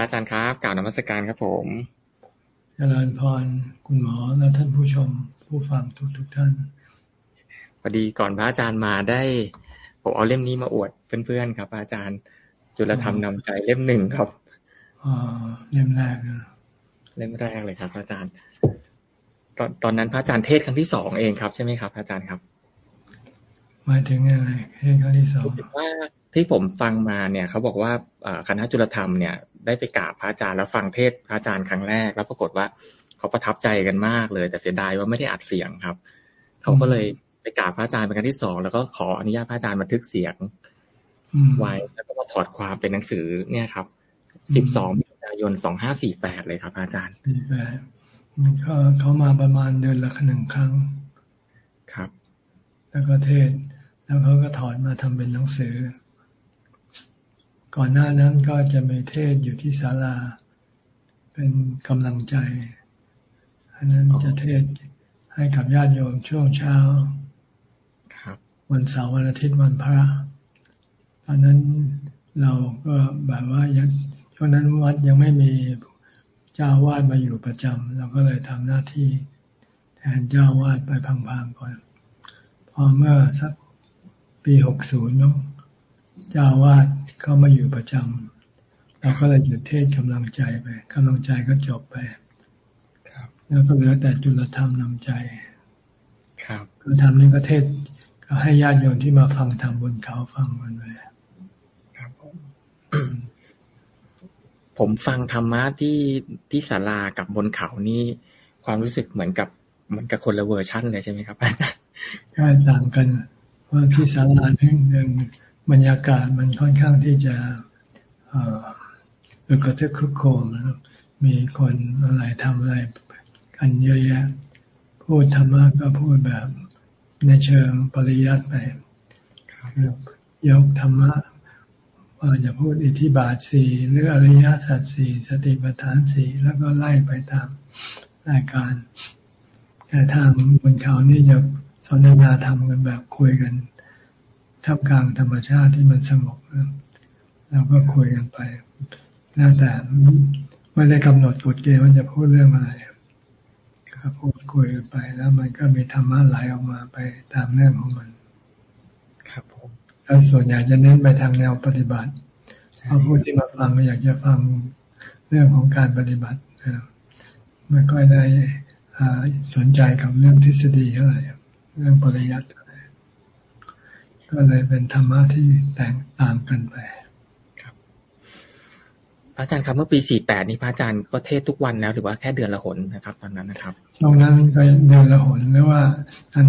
ระอาจารย์ครับกล่าวนมัสการครับผมเจริญพรคุณหมอและท่านผู้ชมผู้ฟังทุกทุกท่านพอดีก่อนพระอาจารย์มาได้ผมเอาเล่มนี้มาอวดเพื่อนๆครับ อาจารย์ จุลธรรมนำใจเล่มหนึ่งครับอ๋อเล่มแรกนะเล่มแรกเลยครับ อาจารย์ ตอนตอนนั้นพระอาจารย์เทศครั้งที่สองเองครับใช่ไหมครับอาจารย์ครับหมายถึงอะไรเทศครั้งที่สองว่าที่ผมฟังมาเนี่ย เขาบอกว่าคณะจุลธรรมเนี่ย ได้ไปกราบพระอาจารย์แล้วฟังเทศพระอาจารย์ครั้งแรก แล้วปรากฏว่าเขาประทับใจกันมากเลย แต่เสียดายว่าไม่ได้อัดเสียงครับ เขาก็เลยไปกราบพระอาจารย์เป็นครั้งที่สองแล้วก็ขออนุญาตพระอาจารย์บันทึกเสียงไว้แล้วก็มาถอดความเป็นหนังสือเนี่ยครับสิบสองมิถุนายนสองห้าสี่แปดเลยครับ อาจารย์สี่แปดเขาเขามาประมาณเดือนละหนึ่งครั้งครับ แล้วก็เทศ แล้วเขาก็ถอดมาทำเป็นหนังสือ ก่อนหน้านั้นก็จะมีเทศอยู่ที่ศาลา เป็นกำลังใจ อันนั้นจะเทศให้กับญาติโยมช่วงเช้าวันเสาร์วันอาทิตย์วันพระ ตอนนั้นเราก็แบบว่ายังช่วงนั้นวัดยังไม่มีเจ้าวาดมาอยู่ประจำเราก็เลยทำหน้าที่แทนเจ้าวาดไปพังๆก่อน พอเมื่อสักปีหกศูนย์น้องเจ้าวาด เข้ามาอยู่ประจำเราก็เลยหยุดเทศกำลังใจไปกำลังใจก็จบไป ครับ แล้วก็เหลือแต่จุลธรรมนำใจ ครับคือทำนี้ก็เทศก็ให้ญาติโยมที่มาฟังธรรมบนเขาฟังมันไปครับผมผมฟังธรรมะที่ที่ศาลากับบนเขานี่ความรู้สึกเหมือนกับเหมือนกับคนละเวอร์ชั่นเลยใช่ไหมครับอาจารย์ใช่ต่างกันเพราะที่ศาลาหนึ่งหนึ่ง บรรยากาศมันค่อนข้างที่จะเอ่อกระทึกคึกโคมนะมีคนอะไรทำอะไรกันเยอะแยะ พูดธรรมะก็พูดแบบในเชิงปริยัติไปยกธรรมะว่าจะพูดอิทธิบาทสี่หรืออริยสัจสี่สติปัฏฐานสี่แล้วก็ไล่ไปตามรายการแต่ทางบนเขานี่จะสนทนาธรรมกันแบบคุยกัน ท่ามกลางธรรมชาติที่มันสงบเราก็คุยกันไปแล้วแต่ไม่ได้กำหนดกฎเกณฑ์ว่าจะพูดเรื่องอะไรก็พูดคุยกันไปแล้วมันก็มีธรรมะไหลออกมาไปตามเรื่องของมัน ครับผมแล้วส่วนใหญ่จะเน้นไปทางแนวปฏิบัติเพราะผู้ที่มาฟังอยากจะฟังเรื่องของการปฏิบัติไม่ค่อยได้สนใจกับเรื่องทฤษฎีเท่าไหร่เรื่องปริยัติ ก็เลยเป็นธรรมะที่แตกต่างกันไปครับพระอาจารย์ครับเมื่อปี48นี้พระอาจารย์ก็เทศทุกวันแล้วหรือว่าแค่เดือนละหนนะครับ ตอนนั้นนะครับช่วงนั้นก็เดือนละหนหรือว่า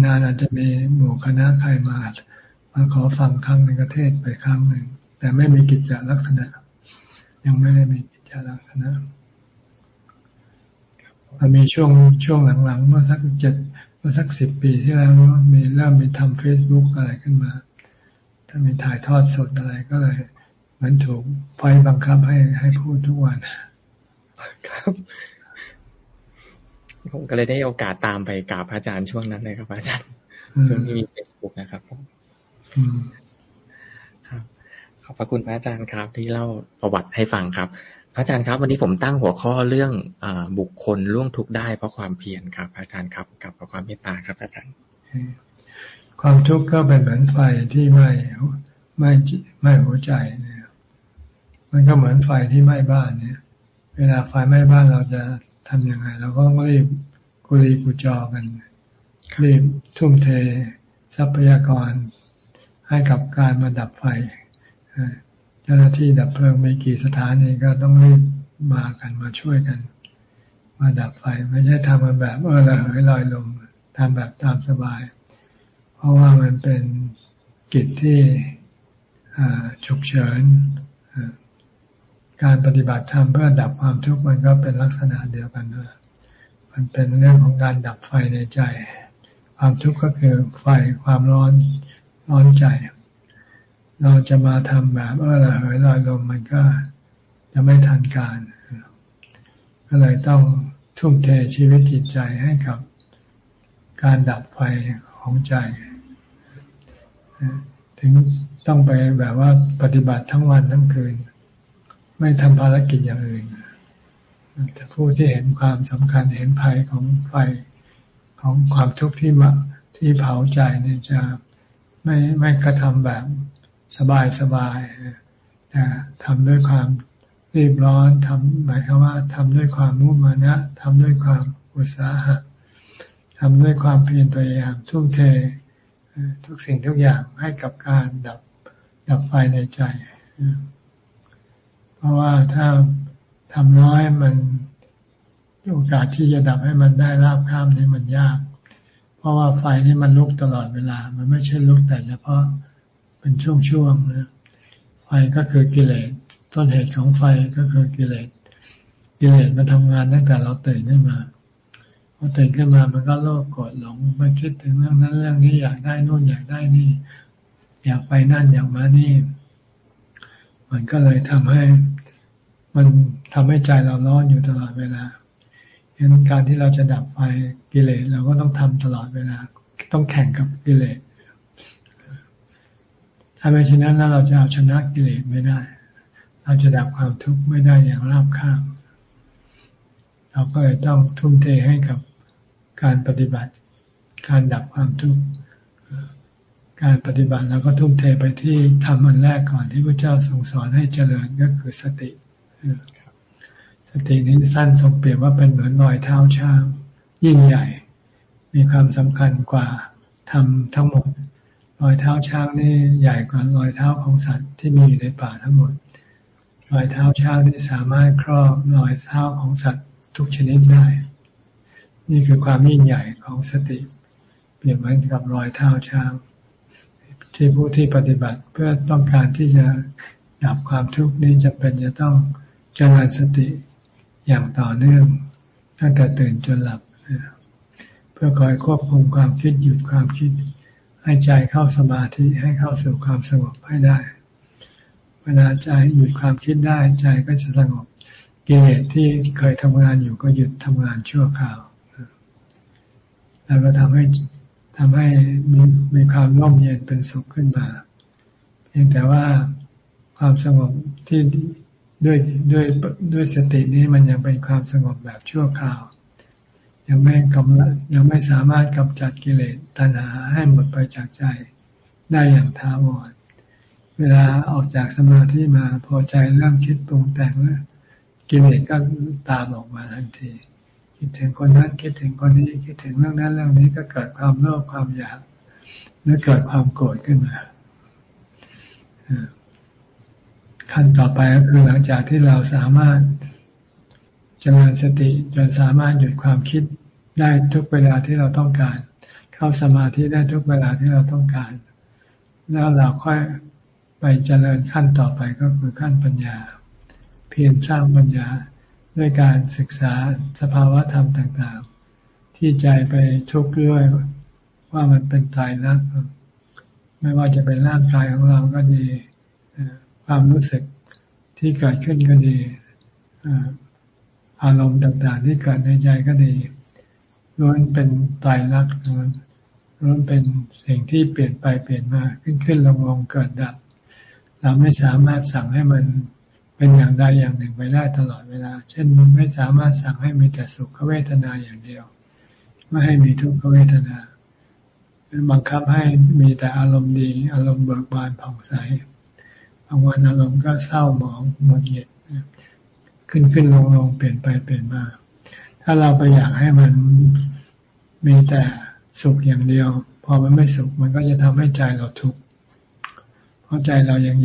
นานๆอาจจะมีหมู่คณะใครมามาขอฟังครั้งหนึ่งก็เทศไปครั้งหนึ่งแต่ไม่มีกิจจลักษณะ ยังไม่ได้มีกิจจลักษณะมันมีช่วงช่วงหลังๆเมื่อสักเจ็ดเมื่อสักสิบปีที่แล้วมีเริ่มมีทำเฟซบุ๊กอะไรขึ้นมา ถ้ามีถ่ายทอดสดอะไรก็เลยเหมือนถูกไฟบังคับให้ให้พูดทุกวันครับ ผมก็เลยได้โอกาสตามไปกราบพระอาจารย์ช่วงนั้นเลยครับอาจารย์ช่วงที่มีเฟซบุ๊กนะครับผมครับขอบพระคุณพระอาจารย์ครับ ที่เล่าประวัติให้ฟังครับ พระอาจารย์ครับ วันนี้ผมตั้งหัวข้อเรื่องอบุคคลล่วงทุกข์ได้เพราะความเพียรครับ อาจารย์ครับกับความเมตตาครับอาจารย์ ความทุกข์ก็เป็นเหมือนไฟที่ไหม้ไหม้ไหม้หัวใจเนี่ย มันก็เหมือนไฟที่ไหม้บ้านเนี่ย เวลาไฟไหม้บ้านเราจะทํำยังไงเราก็รีบกุลีกุจอกันรีบทุ่มเททรัพยากรให้กับการมาดับไฟเจ้าหน้าที่ดับเพลิงไม่กี่สถานีก็ต้องรีบมากันมาช่วยกัน มาดับไฟไม่ใช่ทำมันแบบเออระเหยลอยลมทำแบบตามสบาย เพราะว่ามันเป็นกิจที่ฉุกเฉิน การปฏิบัติธรรมเพื่อดับความทุกข์มันก็เป็นลักษณะเดียวกันด้วยมันเป็นเรื่องของการดับไฟในใจ ความทุกข์ก็คือไฟความร้อนร้อนใจ เราจะมาทำแบบเออระเหยลอยลมมันก็จะไม่ทันการ ก็เลยต้องทุ่มเทชีวิตจิตใจให้กับการดับไฟของใจ ถึงต้องไปแบบว่าปฏิบัติทั้งวันทั้งคืน ไม่ทำภารกิจอย่างอื่นแต่ผู้ที่เห็นความสำคัญเห็นภัยของไฟของความทุกข์ที่มาที่เผาใจเนี่ยจะไม่ไม่กระทำแบบสบายสบายแต่ทำด้วยความรีบร้อนทำหมายความว่าทำด้วยความมุ่งมานะทำด้วยความอุตสาหะทำด้วยความเพียรพยายามทุ่มเท ทุกสิ่งทุกอย่างให้กับการดับดับไฟในใจ เพราะว่าถ้าทำน้อยมันโอกาสที่จะดับให้มันได้ราบข้ามนี่มันยาก เพราะว่าไฟนี่มันลุกตลอดเวลา มันไม่ใช่ลุกแต่เฉพาะเป็นช่วงๆนะไฟก็คือกิเลสต้นเหตุของไฟก็คือกิเลสกิเลสมันทำงานตั้งแต่เราตื่นขึ้นมา อตื่นขึ้นมามันก็โลภโกรธหลงไปคิดถึงเรื่องนั้นเรื่องนี้อยากได้นู่นอยากได้นี่ อยากไปนั่นอยากมานี่ มันก็เลยทำให้ มันทำให้ใจเราร้อนอยู่ตลอดเวลาฉะนั้นการที่เราจะดับไฟกิเลสเราก็ต้องทำตลอดเวลา ต้องแข่งกับกิเลสถ้าไม่เช่นนั้นเราจะเอาชนะกิเลสไม่ได้ เราจะดับความทุกข์ไม่ได้อย่างราบคาบเราก็เลยต้องทุ่มเทให้กับ การปฏิบัติ การดับความทุกข์การปฏิบัติเราก็ทุ่มเทไปที่ทำอันแรกก่อนที่พระเจ้าทรงสอนให้เจริญก็คือสติสตินี้สั้นทรงเปรียบว่าเป็นเหมือนรอยเท้าช้าง ยิ่งใหญ่ มีความสำคัญกว่าทำทั้งหมดรอยเท้าช้างนี่ใหญ่กว่ารอยเท้าของสัตว์ที่มีอยู่ในป่าทั้งหมดรอยเท้าช้างนี่สามารถครอบรอยเท้าของสัตว์ทุกชนิดได้ นี่คือความยิ่งใหญ่ของสติ เปรียบเหมือนกับรอยเท้าช้าง ที่ผู้ที่ปฏิบัติเพื่อต้องการที่จะดับความทุกข์นี้จะเป็นจะต้องเจริญสติอย่างต่อเนื่องตั้งแต่ตื่นจนหลับ เพื่อคอยควบคุมความคิดหยุดความคิด ให้ใจเข้าสมาธิให้เข้าสู่ความสงบให้ได้ เวลาใจหยุดความคิดได้ใจก็จะสงบกิเลสที่เคยทำงานอยู่ก็หยุดทำงานชั่วคราว แล้วก็ทำให้ทำให้มีมีความร่มเย็นเป็นสุขขึ้นมา เพียงแต่ว่าความสงบที่ด้วยด้วยด้วยสตินี้มันยังเป็นความสงบแบบชั่วคราว ยังไม่กำลังยังไม่สามารถกำจัดกิเลสตัณหาให้หมดไปจากใจได้อย่างท้าวรเวลาออกจากสมาธิมาพอใจเริ่มคิดปรุงแต่งแล้วกิเลสก็ตามออกมาทันที คิดถึงคนนั้นคิดถึงคนนี้คิดถึงเรื่องนั้นเรื่องนี้ก็เกิดความโลภความอยากหรือเกิดความโกรธขึ้นมาขั้นต่อไปก็คือหลังจากที่เราสามารถเจริญสติจนสามารถหยุดความคิดได้ทุกเวลาที่เราต้องการ เข้าสมาธิได้ทุกเวลาที่เราต้องการ แล้วเราค่อยไปเจริญขั้นต่อไปก็คือขั้นปัญญา เพียรสร้างปัญญา ด้วยการศึกษาสภาวะธรรมต่าง ๆ ที่ใจไปทุกข์ด้วยว่ามันเป็นตายรักไม่ว่าจะเป็นร่างกายของเราก็ดี ความรู้สึกที่เกิดขึ้นก็ดีอารมณ์ต่าง ๆ ที่เกิดในใจก็ดีล้วนเป็นตายรักล้วนเป็นสิ่งที่เปลี่ยนไปเปลี่ยนมาขึ้นขึ้นลงลงเกิดดับ เราไม่สามารถสั่งให้มัน เป็นอย่างใดอย่างหนึ่งไปได้ตลอดเวลา เช่นไม่สามารถสั่งให้มีแต่สุขเวทนาอย่างเดียว ไม่ให้มีทุกขเวทนาบังคับให้มีแต่อารมณ์ดี อารมณ์เบิกบานผ่องใสบางวันอารมณ์ก็เศร้าหมองหมดเหยียดขึ้นขึ้นลงลงเปลี่ยนไปเปลี่ยนมา ถ้าเราไปอยากให้มันมีแต่สุขอย่างเดียว พอมันไม่สุขมันก็จะทำให้ใจเราทุกข์เพราะใจเรายัง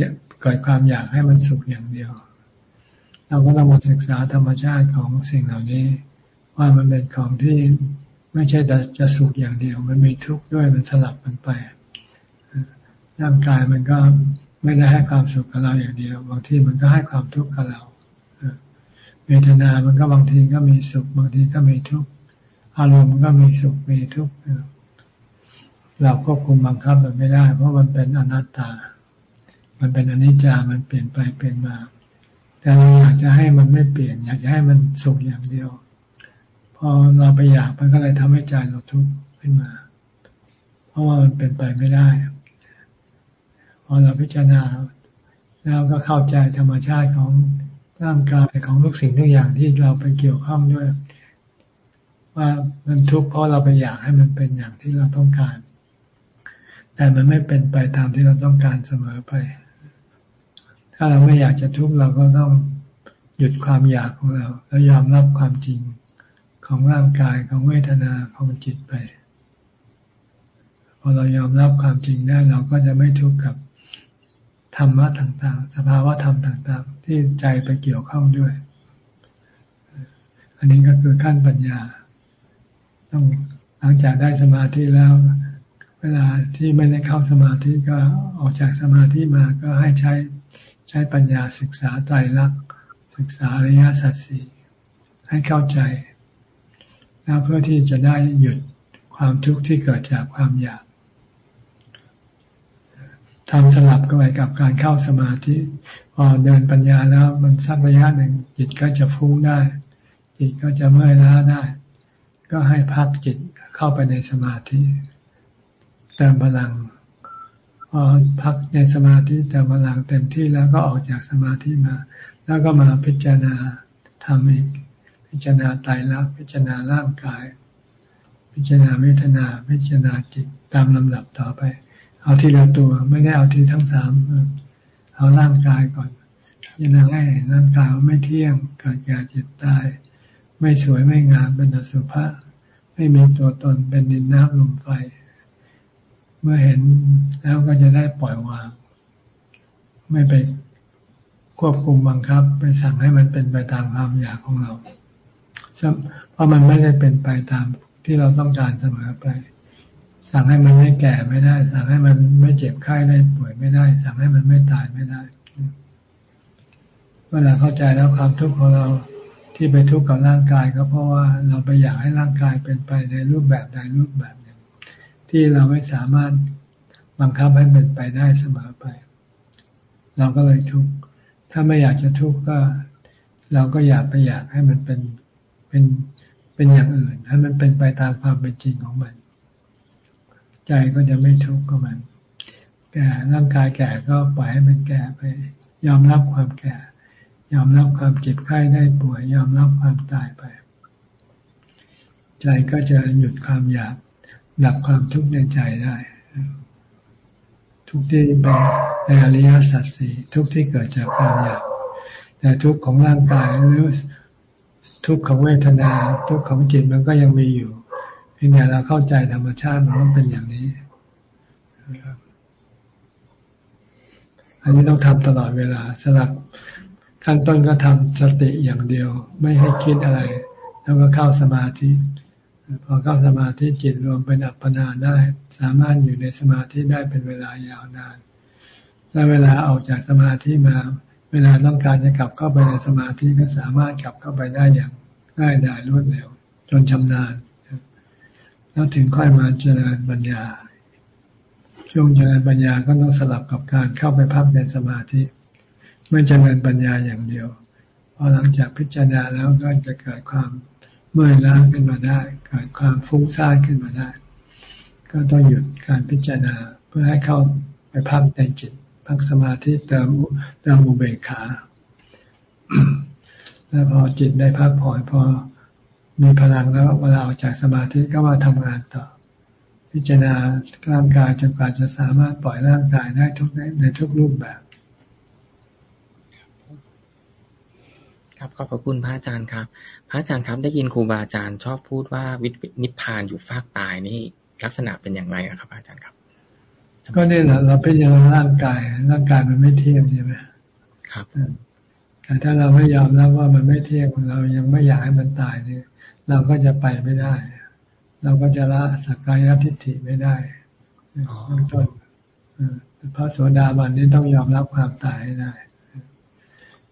เกิดความอยากให้มันสุขอย่างเดียว เราก็ต้องมาศึกษาธรรมชาติของสิ่งเหล่านี้ ว่ามันเป็นของที่ไม่ใช่จะสุขอย่างเดียว มันมีทุกข์ด้วยมันสลับกันไปร่างกายมันก็ไม่ได้ให้ความสุขกับเราอย่างเดียว บางทีมันก็ให้ความทุกข์กับเราเวทนา มันก็บางทีก็มีสุข บางทีก็มีทุกข์ อารมณ์มันก็มีสุข มีทุกข์ เราควบคุมบังคับมันไม่ได้ เพราะมันเป็นอนัตตา มันเป็นอนิจจา มันเปลี่ยนไปเปลี่ยนมา แต่เราอยากจะให้มันไม่เปลี่ยน อยากจะให้มันสุขอย่างเดียว พอเราไปอยากมันก็เลยทำให้ใจเราทุกข์ขึ้นมา เพราะว่ามันเป็นไปไม่ได้ พอเราพิจารณาแล้วก็เข้าใจธรรมชาติของร่างกายของทุกสิ่งทุกอย่างที่เราไปเกี่ยวข้องด้วย ว่ามันทุกข์เพราะเราไปอยากให้มันเป็นอย่างที่เราต้องการ แต่มันไม่เป็นไปตามที่เราต้องการเสมอไป ถ้าเราไม่อยากจะทุกข์เราก็ต้องหยุดความอยากของเรา แล้วยอมรับความจริงของร่างกายของเวทนาของจิตไป พอเรายอมรับความจริงได้เราก็จะไม่ทุกข์กับธรรมะต่างๆ สภาวะธรรมต่าง ๆ ที่ใจไปเกี่ยวข้องด้วย อันนี้ก็คือขั้นปัญญา ต้องหลังจากได้สมาธิแล้ว เวลาที่ไม่ได้เข้าสมาธิก็ออกจากสมาธิมาก็ให้ใช้ ใช้ปัญญาศึกษาไตรลักษณ์ศึกษาอริยสัจสี่ให้เข้าใจ แล้วเพื่อที่จะได้หยุดความทุกข์ที่เกิดจากความอยากทำสลับกันไปกับการเข้าสมาธิพอเดินปัญญาแล้วมันสักระยะหนึ่งจิตก็จะฟุ้งได้ จิตก็จะเมื่อยล้าได้ ก็ให้พักจิตเข้าไปในสมาธิเติมพลัง พอพักในสมาธิเติมพลังเต็มที่แล้วก็ออกจากสมาธิมา แล้วก็มาพิจารณาทำอีก พิจารณาตายแล้วพิจารณาร่างกาย พิจารณาเวทนา พิจารณาจิตตามลำดับต่อไป เอาทีละตัวไม่ได้เอาทีทั้งสามเอาร่างกายก่อนยันให้ร่างกายไม่เที่ยงเกิดแก่เจ็บตาย ไม่สวยไม่งามเป็นอสุภะไม่มีตัวตนเป็นดินน้ำลมไฟ เมื่อเห็นแล้วก็จะได้ปล่อยวาง ไม่ไปควบคุมบังคับ ไปสั่งให้มันเป็นไปตามความอยากของเรา เพราะมันไม่ได้เป็นไปตามที่เราต้องการเสมอไป สั่งให้มันไม่แก่ไม่ได้ สั่งให้มันไม่เจ็บไข้ได้ป่วยไม่ได้ สั่งให้มันไม่ตายไม่ได้ เวลาเข้าใจแล้วความทุกข์ของเราที่ไปทุกข์กับร่างกายก็เพราะว่าเราไปอยากให้ร่างกายเป็นไปในรูปแบบใดรูปแบบ ที่เราไม่สามารถบังคับให้เป็นไปได้เสมอไป เราก็เลยทุกข์ถ้าไม่อยากจะทุกข์ก็ เราก็อยากไปอยากให้มันเป็นเป็นเป็นอย่างอื่น ให้มันเป็นไปตามความเป็นจริงของมัน ใจก็จะไม่ทุกข์กับมันแก่ร่างกายแก่ก็ปล่อยให้มันแก่ไป ยอมรับความแก่ ยอมรับความเจ็บไข้ได้ป่วย ยอมรับความตายไป ใจก็จะหยุดความอยาก ดับความทุกข์ในใจได้ ทุกที่เป็นในอริยสัจสี่ทุกที่เกิดจากความอยากแต่ทุกข์ของร่างกายหรือทุกข์ของเวทนา ทุกข์ของจิตมันก็ยังมีอยู่เพียงแต่เราเข้าใจธรรมชาติมันเป็นอย่างนี้อันนี้ต้องทำตลอดเวลาสลับขั้นต้นก็ทำสติอย่างเดียว ไม่ให้คิดอะไร แล้วก็เข้าสมาธิ พอเข้าสมาธิจิตรวมเป็นอัปปนาได้ สามารถอยู่ในสมาธิได้เป็นเวลายาวนานและเวลาออกจากสมาธิมา เวลาต้องการจะกลับเข้าไปในสมาธิก็สามารถกลับเข้าไปได้อย่างง่ายดายรวดเร็ว จนชำนาญแล้วถึงค่อยมาเจริญปัญญา ช่วงเจริญปัญญาก็ต้องสลับกับการเข้าไปพักในสมาธิ ไม่เจริญปัญญาอย่างเดียวพอหลังจากพิจารณาแล้วก็จะเกิดความ เมื่อยล้าขึ้นมาได้เกิดความฟุ้งซ่านขึ้นมาได้ ก็ต้องหยุดการพิจารณาเพื่อให้เข้าไปพักในจิต พักสมาธิเติมเติมอุเบกขาแล้วพอจิตได้พักผ่อนพอมีพลังแล้วเวลาออกจากสมาธิก็มาทำงานต่อ พิจารณาร่างกายจนกว่าจะสามารถปล่อยร่างกายได้ทุกในในทุกรูปแบบ ครับขอบพระคุณพระอาจารย์ครับ พระอาจารย์ครับได้ยินครูบาอาจารย์ชอบพูดว่าวินิพพานอยู่ฟากตายนี่ลักษณะเป็นอย่างไรครับ อาจารย์ครับ ก็นี่แหละเราเป็นอย่างร่างกาย ร่างกายมันไม่เที่ยงใช่ไหมครับแต่ถ้าเราไม่ยอมรับว่ามันไม่เที่ยงเรายังไม่อยากให้มันตายเนี่ย เราก็จะไปไม่ได้ เราก็จะละสักกายทิฏฐิไม่ได้เบื้องต้นพระโสดาบันนี่ต้องยอมรับความตายให้ได้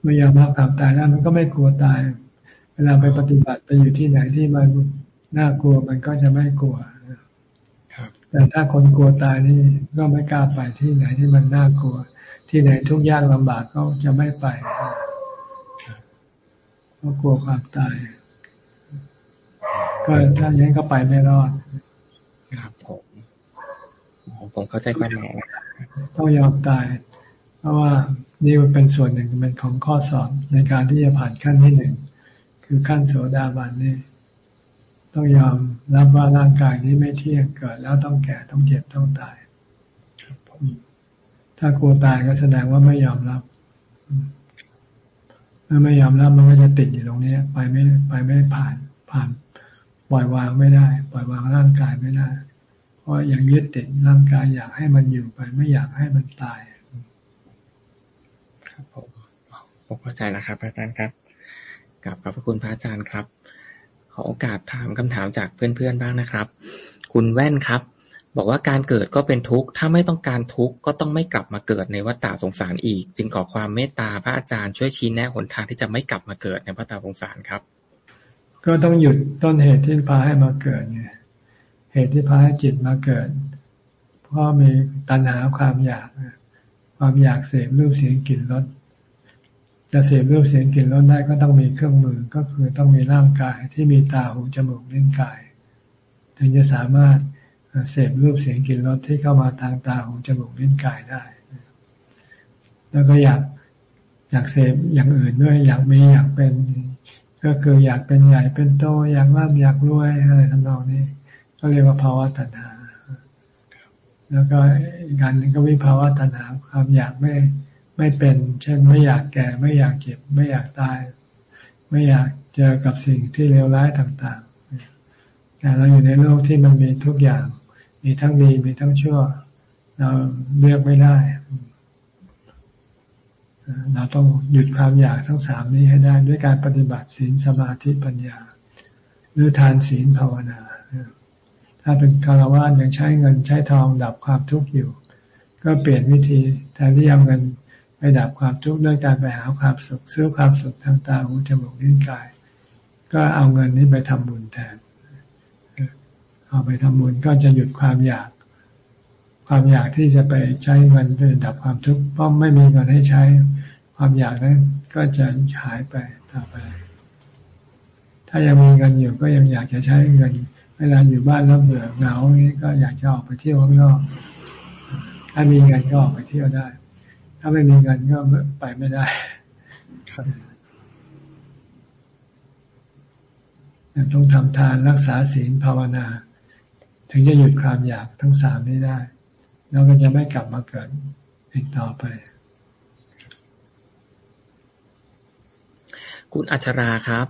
ไม่ยอมรับความตายแล้วมันก็ไม่กลัวตาย เวลาไปปฏิบัติไปอยู่ที่ไหนที่มันน่ากลัวมันก็จะไม่กลัวแต่ถ้าคนกลัวตายนี่ก็ไม่กล้าไปที่ไหนที่มันน่ากลัว ที่ไหนทุกข์ยากลำบากก็จะไม่ไปเพราะกลัวความตาย ก็ถ้าอย่างนั้นก็ไปไม่รอดครับผมผมเข้าใจความหมายต้องยอมตายพราะว่านี่มันเป็นส่วนหนึ่งเป็นของข้อสอบในการที่จะผ่านขั้นที่หนึ่ง คือขั้นโสดาบันนี่ต้องยอมรับว่าร่างกายนี้ไม่เที่ยงเกิด แล้วต้องแก่ต้องเจ็บต้องตายถ้ากลัวตายก็แสดงว่าไม่ยอมรับเมื่อไม่ยอมรับมันก็จะติดอยู่ตรงนี้ไปไม่ไปไม่ผ่านผ่านปล่อยวางไม่ได้ ปล่อยวางร่างกายไม่ได้ เพราะยังยึดติดร่างกายอยากให้มันอยู่ไป ไม่อยากให้มันตาย ครับผมผมเข้าใจแล้วครับอาจารย์ครับ กับขอบพระคุณพระอาจารย์ครับ ขอโอกาสถามคำถามจากเพื่อนๆบ้างนะครับ คุณแว่นครับ บอกว่าการเกิดก็เป็นทุกข์ ถ้าไม่ต้องการทุกข์ก็ต้องไม่กลับมาเกิดในวัฏฏะสงสารอีก จึงขอความเมตตาพระอาจารย์ช่วยชี้แนะหนทางที่จะไม่กลับมาเกิดในวัฏฏะสงสารครับ ก็ต้องหยุดต้นเหตุที่พาให้มาเกิดไงเหตุที่พาให้จิตมาเกิด เพราะมีตัณหาความอยาก ความอยากเสพรูปเสียงกลิ่นรส จะเสพรูปเสียงกลิ่นรสได้ก็ต้องมีเครื่องมือก็คือต้องมีร่างกายที่มีตาหูจมูกลิ้นกาย ถึงจะสามารถเสพรูปเสียงกลิ่นรสที่เข้ามาทางตาหูจมูกลิ้นกายได้ แล้วก็อยากอยากเสพอย่างอื่นด้วยอยากมีอยากเป็น ก็คืออยากเป็นใหญ่เป็นโตอยากร่ำอยากรวยอะไรทำนองนี้ ก็เรียกว่าภาวะตัณหาแล้วก็อีการหนึ่งก็วิภาวะตัณหาความอยากไม่ ไม่เป็น เช่นไม่อยากแก่ ไม่อยากเจ็บ ไม่อยากตาย ไม่อยากเจอกับสิ่งที่เลวร้ายต่างๆแต่เราอยู่ในโลกที่มันมีทุกอย่าง มีทั้งดีมีทั้งชั่ว เราเลือกไม่ได้ เราต้องหยุดความอยากทั้งสามนี้ให้ได้ด้วยการปฏิบัติศีลสมาธิปัญญา หรือทานศีลภาวนา ถ้าเป็นคารวะยังใช้เงินใช้ทองดับความทุกข์อยู่ ก็เปลี่ยนวิธีแทนที่เอาเงิน ไปดับความทุกข์ด้วยการไปหาความสุขซื้อความสุขทางตาหูจมูกลิ้นกาย ก็เอาเงินนี้ไปทำบุญแทน เอาไปทำบุญก็จะหยุดความอยาก ความอยากที่จะไปใช้เงินเพื่อดับความทุกข์เพราะไม่มีเงินให้ใช้ ความอยากนั้นก็จะหายไปต่อไป ถ้ายังมีเงินอยู่ก็ยังอยากจะใช้เงิน เวลาอยู่บ้านแล้วเบื่อเหงานี้ก็อยากจะออกไปเที่ยวข้างนอกถ้ามีเงินก็ออกไปเที่ยวได้ ถ้าไม่มีเงินก็ไปไม่ได้ต้องทำทานรักษาศีลภาวนา ถึงจะหยุดความอยากทั้งสามนี้ได้ แล้วก็จะไม่กลับมาเกิดอีกต่อไป คุณอัชราครับ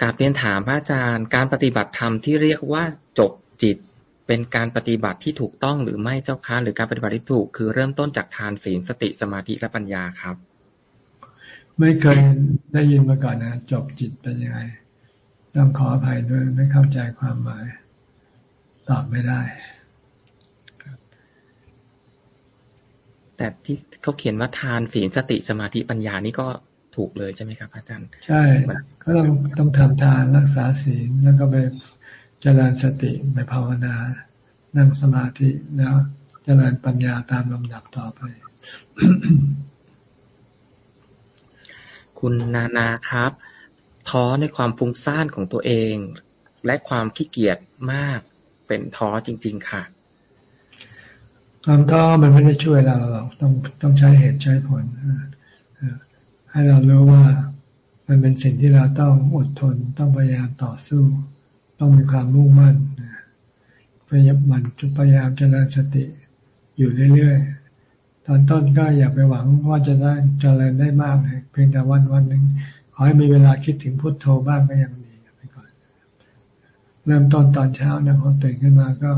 กาบเรียนถามพระอาจารย์ การปฏิบัติธรรมที่เรียกว่าจบจิต เป็นการปฏิบัติที่ถูกต้องหรือไม่เจ้าคะ หรือการปฏิบัติที่ถูก คือเริ่มต้นจากทานศีลสติสมาธิและปัญญาครับ ไม่เคยได้ยินมาก่อนนะจบจิตเป็นยังไงต้องขออภัยด้วยไม่เข้าใจความหมาย ตอบไม่ได้แต่ที่เขาเขียนว่าทานศีลสติสมาธิปัญญานี่ก็ถูกเลยใช่ไหมครับ อาจารย์ ใช่ก็ต้องต้องทำทานรักษาศีลแล้วก็ไป เจริญสติไปภาวนา นั่งสมาธิแล้วเจริญปัญญาตามลำดับต่อไป คุณนานาครับ ท้อในความฟุ้งซ่านของตัวเอง และความขี้เกียจมากเป็นท้อจริง ๆ ค่ะความท้อมันไม่ได้ช่วยเราหรอกต้องต้องใช้เหตุใช้ผลให้เรารู้ว่ามันเป็นสิ่งที่เราต้องอดทนต้องพยายามต่อสู้ ต้องมีความมุ่งมั่นพยายามมันพยายามเจริญสติอยู่เรื่อยๆ ตอนต้นก็อย่าไปหวังว่าจะได้เจริญได้มากเลยเพียงแต่วันวันหนึ่งขอให้มีเวลาคิดถึงพุทโธบ้างก็ยังดีไปก่อน เริ่มต้นตอนเช้านะพอตื่นขึ้นมาก็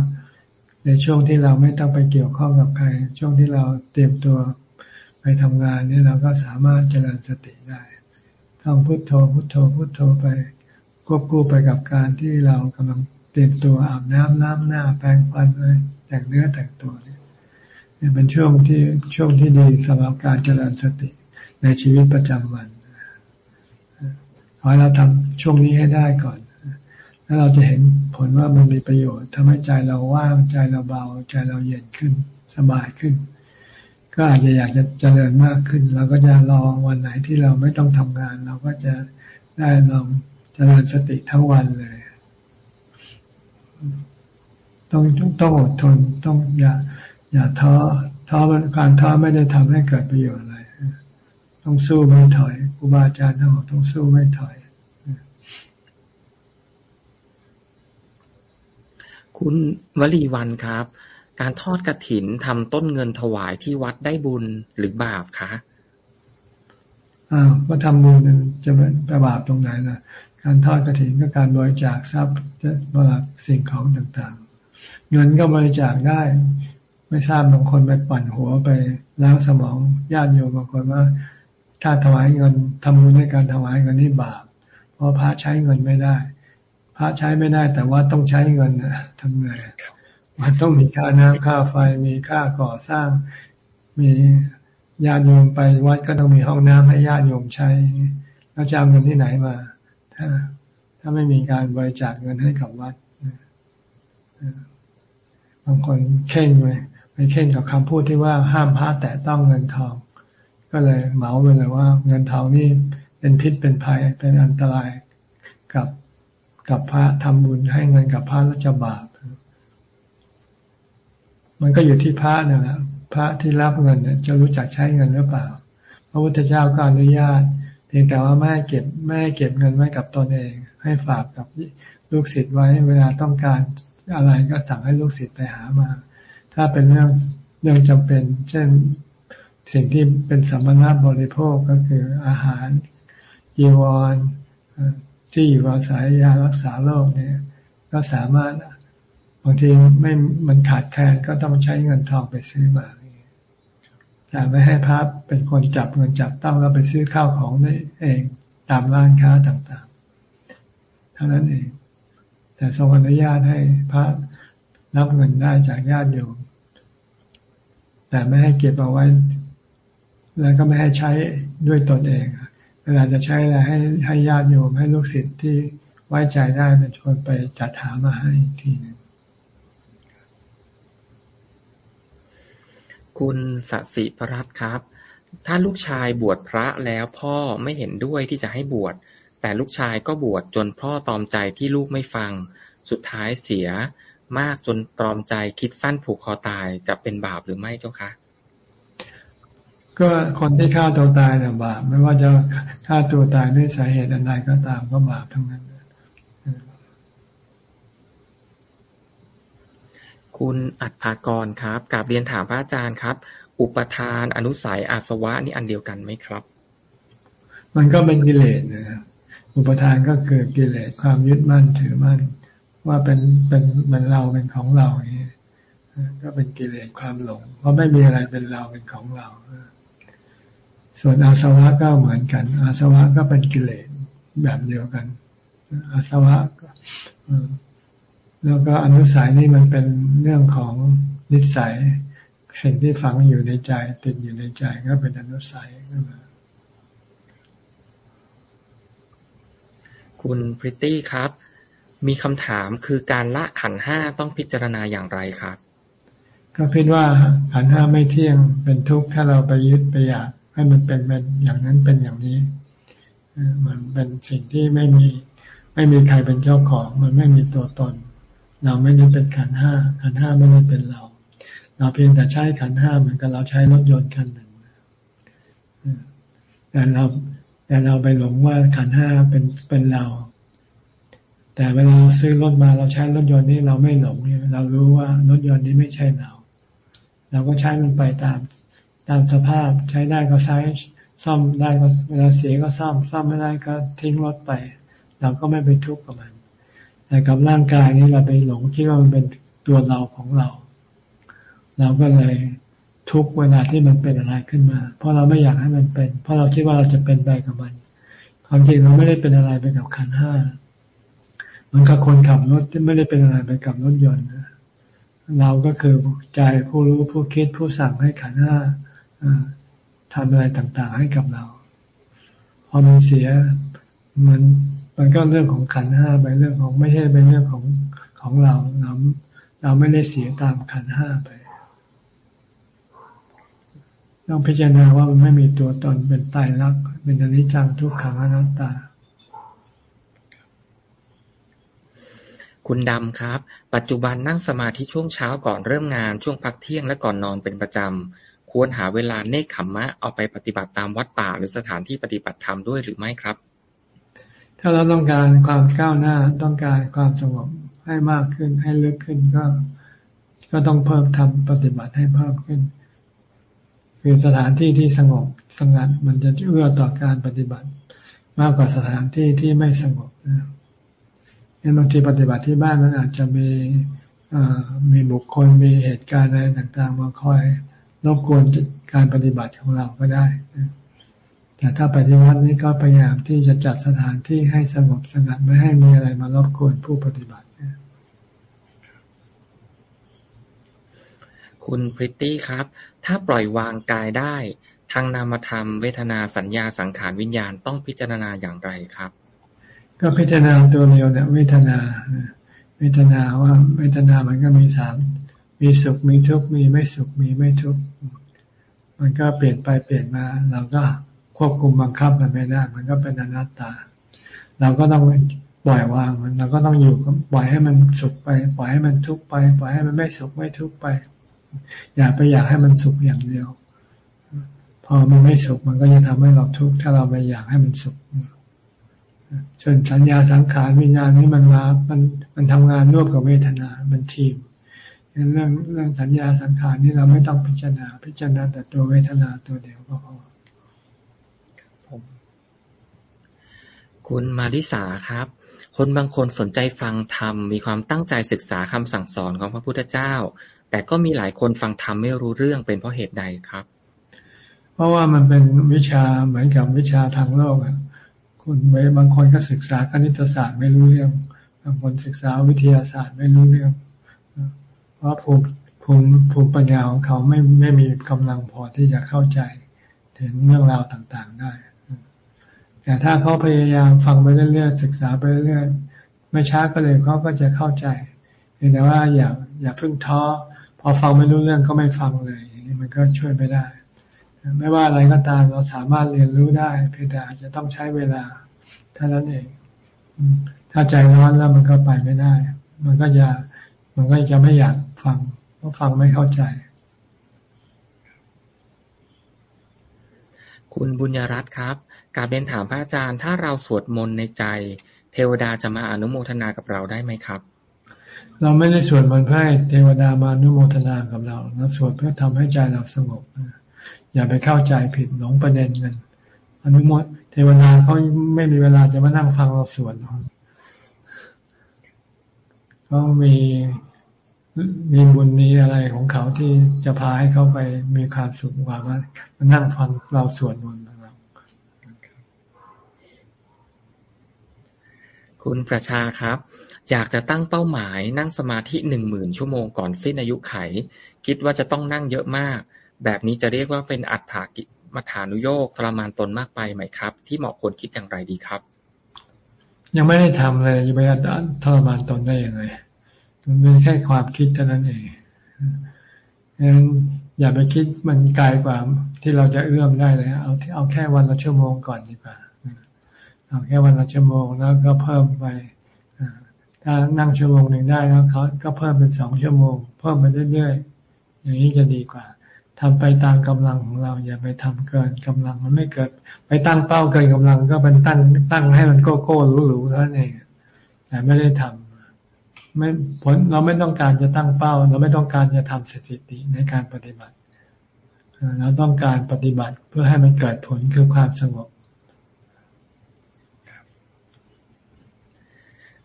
ในช่วงที่เราไม่ต้องไปเกี่ยวข้องกับใคร ช่วงที่เราเตรียมตัวไปทำงานนี่เราก็สามารถเจริญสติได้ท่องพุทโธพุทโธพุทโธไป ควบคู่ไปกับการที่เรากำลังเตรียมตัวอาบน้ำน้ำหน้าแปรงฟันเลยแต่งเนื้อแต่งตัวเนี่ยเป็นช่วงที่ช่วงที่ดีสำหรับการเจริญสติในชีวิตประจำวันขอให้เราทำช่วงนี้ให้ได้ก่อน แล้วเราจะเห็นผลว่ามันมีประโยชน์ทำให้ใจเราว่างใจเราเบาใจเราเย็นขึ้นสบายขึ้น ก็อาจจะอยากจะเจริญมากขึ้น เราก็จะรอวันไหนที่เราไม่ต้องทำงาน เราก็จะได้ลอง เจริญสติทั้งวันเลย ต้องต้องอดทนต้องอย่า อย่าท้อท้อการท้อไม่ได้ทำให้เกิดประโยชน์อะไรต้องสู้ไม่ถอยครูบาอาจารย์ทั้งหมดต้องสู้ไม่ถอย คุณวลีวันครับ การทอดกระถินทำต้นเงินถวายที่วัดได้บุญหรือบาปคะอ้าวก็ทำบุญจะเป็นบาปตรงไหนล่ะ การทอดกระถินก็การบริจาคทรัพย์บริจาคสิ่งของต่างๆ เงินก็บริจาคได้ ไม่ทราบบางคนไปปั่นหัวไปล้างสมองญาติโยมบางคนว่า ถ้าถวายเงินทำบุญในการถวายเงินนี่บาป เพราะพระใช้เงินไม่ได้ พระใช้ไม่ได้แต่ว่าต้องใช้เงินนะทำไงมันต้องมีค่าน้ำค่าไฟมีค่าก่อสร้าง มีญาติโยมไปวัดก็ต้องมีห้องน้ำให้ญาติโยมใช้ แล้วจะเอาเงินที่ไหนมา ถ้าถ้าไม่มีการบริจาคเงินให้กับวัดบางคนเข่งเลยไปเข่งกับคำพูดที่ว่าห้ามพระแตะต้องเงินทอง ก็เลยเหมาไปเลยว่า เงินทองนี่เป็นพิษเป็นภัยเป็นอันตรายกับกับพระทำบุญให้เงินกับพระแล้วจะบาปมันก็อยู่ที่พระนี่แหละพระที่รับเงินเนี่ยจะรู้จักใช้เงินหรือเปล่า พระพุทธเจ้าก็อนุญาต พียงแต่ว่าไม่ให้เก็บไม่ให้เก็บเงินไว้กับตนเอง ให้ฝากกับลูกศิษย์ไว้เวลาต้องการอะไรก็สั่งให้ลูกศิษย์ไปหามา ถ้าเป็นเรื่องเรื่องจำเป็น เช่นสิ่งที่เป็นสัมมนาบริโภคก็คืออาหารยีวรที่อยู่อาศัยยารักษาโรคเนี่ย ก็สามารถบางทีไม่มันขาดแคลนก็ต้องใช้เงินทองไปซื้อมา แต่ไม่ให้พระเป็นคนจับเงินจับต้องแล้วไปซื้อข้าวของได้เองตามร้านค้าต่างๆเท่านั้นเอง แต่ทรงอนุญาตให้พระรับเงินได้จากญาติโยมแต่ไม่ให้เก็บเอาไว้ แล้วก็ไม่ให้ใช้ด้วยตนเองเวลาจะใช้อะไรให้ให้ญาติโยมให้ลูกศิษย์ที่ไว้ใจได้เป็นคนไปจัดหามาให้ทีนึง คุณสัสิพรัตครับ ถ้าลูกชายบวชพระแล้วพ่อไม่เห็นด้วยที่จะให้บวช แต่ลูกชายก็บวชจนพ่อตอมใจที่ลูกไม่ฟัง สุดท้ายเสียมากจนตอมใจคิดสั้นผูกคอตายจะเป็นบาปหรือไม่เจ้าคะก็คนที่ฆ่าตัวตายเนี่ยบาปไม่ว่าจะฆ่าตัวตายด้วยสาเหตุใดก็ตามก็บาปทั้งนั้น คุณอัฏฐากรครับกาบเรียนถามพระอาจารย์ครับ อุปทาน อนุสัย อาสวะนี่อันเดียวกันไหมครับ มันก็เป็นกิเลสนะอุปทานก็คือกิเลสความยึดมั่นถือมั่น ว่าเป็นเป็นเป็นเราเป็นของเราอย่างนี้ก็เป็นกิเลสความหลงเพราะไม่มีอะไรเป็นเราเป็นของเรา ส่วนอาสวะก็เหมือนกัน อาสวะก็เป็นกิเลสแบบเดียวกัน อาสวะ แล้วก็อนุสัยนี่มันเป็นเรื่องของนิสัย สิ่งที่ฝังอยู่ในใจ ติดอยู่ในใจก็เป็นอนุสัยขึ้นมาคุณพริตตี้ครับ มีคำถามคือการละขันห้าต้องพิจารณาอย่างไรครับ ก็พิดว่าขันห้าไม่เที่ยงเป็นทุกข์ถ้าเราไปยึดไปอยากให้มันเป็นเป็นอย่างนั้นเป็นอย่างนี้ มันเป็นสิ่งที่ไม่มีไม่มีใครเป็นเจ้าของ มันไม่มีตัวตน เราไม่ได้เป็นขันห้าขันห้าไม่ได้เป็นเรา เราเพียงแต่ใช้ขันห้าเหมือนกับเราใช้รถยนต์คันหนึ่งแต่เราแต่เราไปหลงว่าขันห้าเป็นเป็นเรา แต่เวลาซื้อรถมาเราใช้รถยนต์นี้เราไม่หลงเนี่ยเรารู้ว่ารถยนต์นี้ไม่ใช่เรา เราก็ใช้มันไปตามตามสภาพใช้ได้ก็ใช้ซ่อมได้ก็เวลาเสียก็ซ่อมซ่อมไม่ได้ก็ทิ้งรถไป เราก็ไม่ไปทุกข์กับมัน แต่กับร่างกายนี้เราไปหลงคิดว่ามันเป็นตัวเราของเรา เราก็เลยทุกเวลาที่มันเป็นอะไรขึ้นมา เพราะเราไม่อยากให้มันเป็น เพราะเราคิดว่าเราจะเป็นไปกับมัน ความจริงเราไม่ได้เป็นอะไรไปกับขันห้ามันกับคนขับรถที่ไม่ได้เป็นอะไรไปกับรถยนต์เราก็คือใจผู้รู้ผู้คิดผู้สั่งให้ขันห้าทำอะไรต่างๆให้กับเรา พอมันเสียมัน มันก็เรื่องของขันห้าไปเรื่องของไม่ใช่เป็นเรื่องของของเราเราเราไม่ได้เสียตามขันห้าไปต้องพิจารณาว่ามันไม่มีตัวตนเป็นตายรักเป็นอนิจจังทุกขังอนัตตา คุณดำครับ ปัจจุบันนั่งสมาธิช่วงเช้าก่อนเริ่มงานช่วงพักเที่ยงและก่อนนอนเป็นประจำควรหาเวลาเนคขมมะเอาไปปฏิบัติตามวัดป่าหรือสถานที่ปฏิบัติธรรมด้วยหรือไม่ครับ ถ้าเราต้องการความก้าวหน้าต้องการความสงบให้มากขึ้นให้ลึกขึ้นก็ ก็ต้องเพิ่มทำปฏิบัติให้เพิ่มขึ้น คือสถานที่ที่สงบสงัดมันจะเอื้อต่อการปฏิบัติ มากกว่าสถานที่ที่ไม่สงบนะบางทีปฏิบัติที่บ้านมันอาจจะมีมีบุคคลมีเหตุการณ์อะไรต่างๆมาคอยรบกวนการปฏิบัติของเราก็ได้ แต่ถ้าปฏิวัตินี้ก็พยายามที่จะจัดสถานที่ให้สงบสงัดไม่ให้มีอะไรมารบกวนผู้ปฏิบัติคุณพริตตี้ครับ ถ้าปล่อยวางกายได้ทางนามธรรมเวทนาสัญญาสังขารวิญญาณต้องพิจารณาอย่างไรครับ ก็พิจารณาตัวเดียวเนี่ยเวทนาเวทนาว่าเวทนามันก็มีสามมีสุขมีทุกข์มีไม่สุขมีไม่ทุกข์มันก็เปลี่ยนไปเปลี่ยนมาเราก็ ควบคุมบังคับมันไม่ได้ มันก็เป็นอนัตตา เราก็ต้องปล่อยวางมัน เราก็ต้องอยู่ปล่อยให้มันสุขไป ปล่อยให้มันทุกข์ไป ปล่อยให้มันไม่สุขไม่ทุกข์ไป อย่าไปอยากให้มันสุขอย่างเดียว พอมันไม่สุขมันก็จะทำให้เราทุกข์ถ้าเราไปอยากให้มันสุขส่วนสัญญาสังขารวิญญาณนี้มันมา มันมันทำงานร่วมกับเวทนา มันทีมเรื่องเรื่องสัญญาสังขารนี่เราไม่ต้องพิจารณา พิจารณาแต่ตัวเวทนาตัวเดียวก็พอ คุณมาริสาครับ คนบางคนสนใจฟังธรรม มีความตั้งใจศึกษาคำสั่งสอนของพระพุทธเจ้า แต่ก็มีหลายคนฟังธรรมไม่รู้เรื่องเป็นเพราะเหตุใดครับ เพราะว่ามันเป็นวิชาเหมือนกับวิชาทางโลกอะคนบางคนก็ศึกษาคณิตศาสตร์ไม่รู้เรื่อง บางคนศึกษาวิทยาศาสตร์ไม่รู้เรื่อง เพราะภูมิภูมิภูมิปัญญาของเขาไม่ไม่มีกำลังพอที่จะเข้าใจ ถึงเรื่องราวต่างๆได้ แต่ถ้าเขาพยายามฟังไปเรื่อยๆศึกษาไปเรื่อยๆไม่ช้าก็เลยเขาก็จะเข้าใจแต่ว่าอย่าอย่าเพิ่งท้อพอฟังไม่รู้เรื่องก็ไม่ฟังเลยอย่างนี้มันก็ช่วยไม่ได้ ไม่ว่าอะไรก็ตามเราสามารถเรียนรู้ได้ เพียงแต่อาจจะต้องใช้เวลาเท่านั้นเองถ้าใจร้อนแล้วมันก็ไปไม่ได้ มันก็จะมันก็จะไม่อยากฟังเพราะฟังไม่เข้าใจ คุณบุญยรัตน์ครับ การเรียนถามพระอาจารย์ ถ้าเราสวดมนต์ในใจ เทวดาจะมาอนุโมทนากับเราได้ไหมครับ เราไม่ได้สวดมนต์เพื่อเทวดามาอนุโมทนากับเราเราสวดเพื่อทำให้ใจเราสงบอย่าไปเข้าใจผิดหลงประเด็นกันอนุโมทเทวดาเขาไม่มีเวลาจะมานั่งฟังเราสวดเขามีมีบุญนี้อะไรของเขาที่จะพาให้เขาไปมีความสุขกว่ามานั่งฟังเราสวดมนต์เรา คุณประชาครับ อยากจะตั้งเป้าหมายนั่งสมาธิหนึ่งหมื่นชั่วโมงก่อนสิ้นอายุไข คิดว่าจะต้องนั่งเยอะมาก แบบนี้จะเรียกว่าเป็นอัตถากิมัฐานุโยกทรมานตนมากไปไหมครับ ที่เหมาะควรคิดอย่างไรดีครับ ยังไม่ได้ทำเลยยังไม่ได้ทรมานตนได้ยังไงมันเป็นแค่ความคิดเท่านั้นเองงั้นอย่าไปคิดมันไกลกว่าที่เราจะเอื้อมได้เลย เอาเอาแค่วันละชั่วโมงก่อนดีกว่า เอาแค่วันละชั่วโมงแล้วก็เพิ่มไปถ้านั่งชั่วโมงหนึ่งได้แล้วเขาก็เพิ่มเป็นสองชั่วโมง เพิ่มไปเรื่อยๆอย่างนี้จะดีกว่าทำไปตามกำลังของเรา อย่าไปทำเกินกำลังมันไม่เกิด ไปตั้งเป้าเกินกำลังก็เป็นตั้งตั้งให้มันโก้โก้หรูๆเท่านั้นเองแต่ไม่ได้ทำไม่ผลเราไม่ต้องการจะตั้งเป้า เราไม่ต้องการจะทำสถิติในการปฏิบัติเราต้องการปฏิบัติเพื่อให้มันเกิดผลคือความสงบ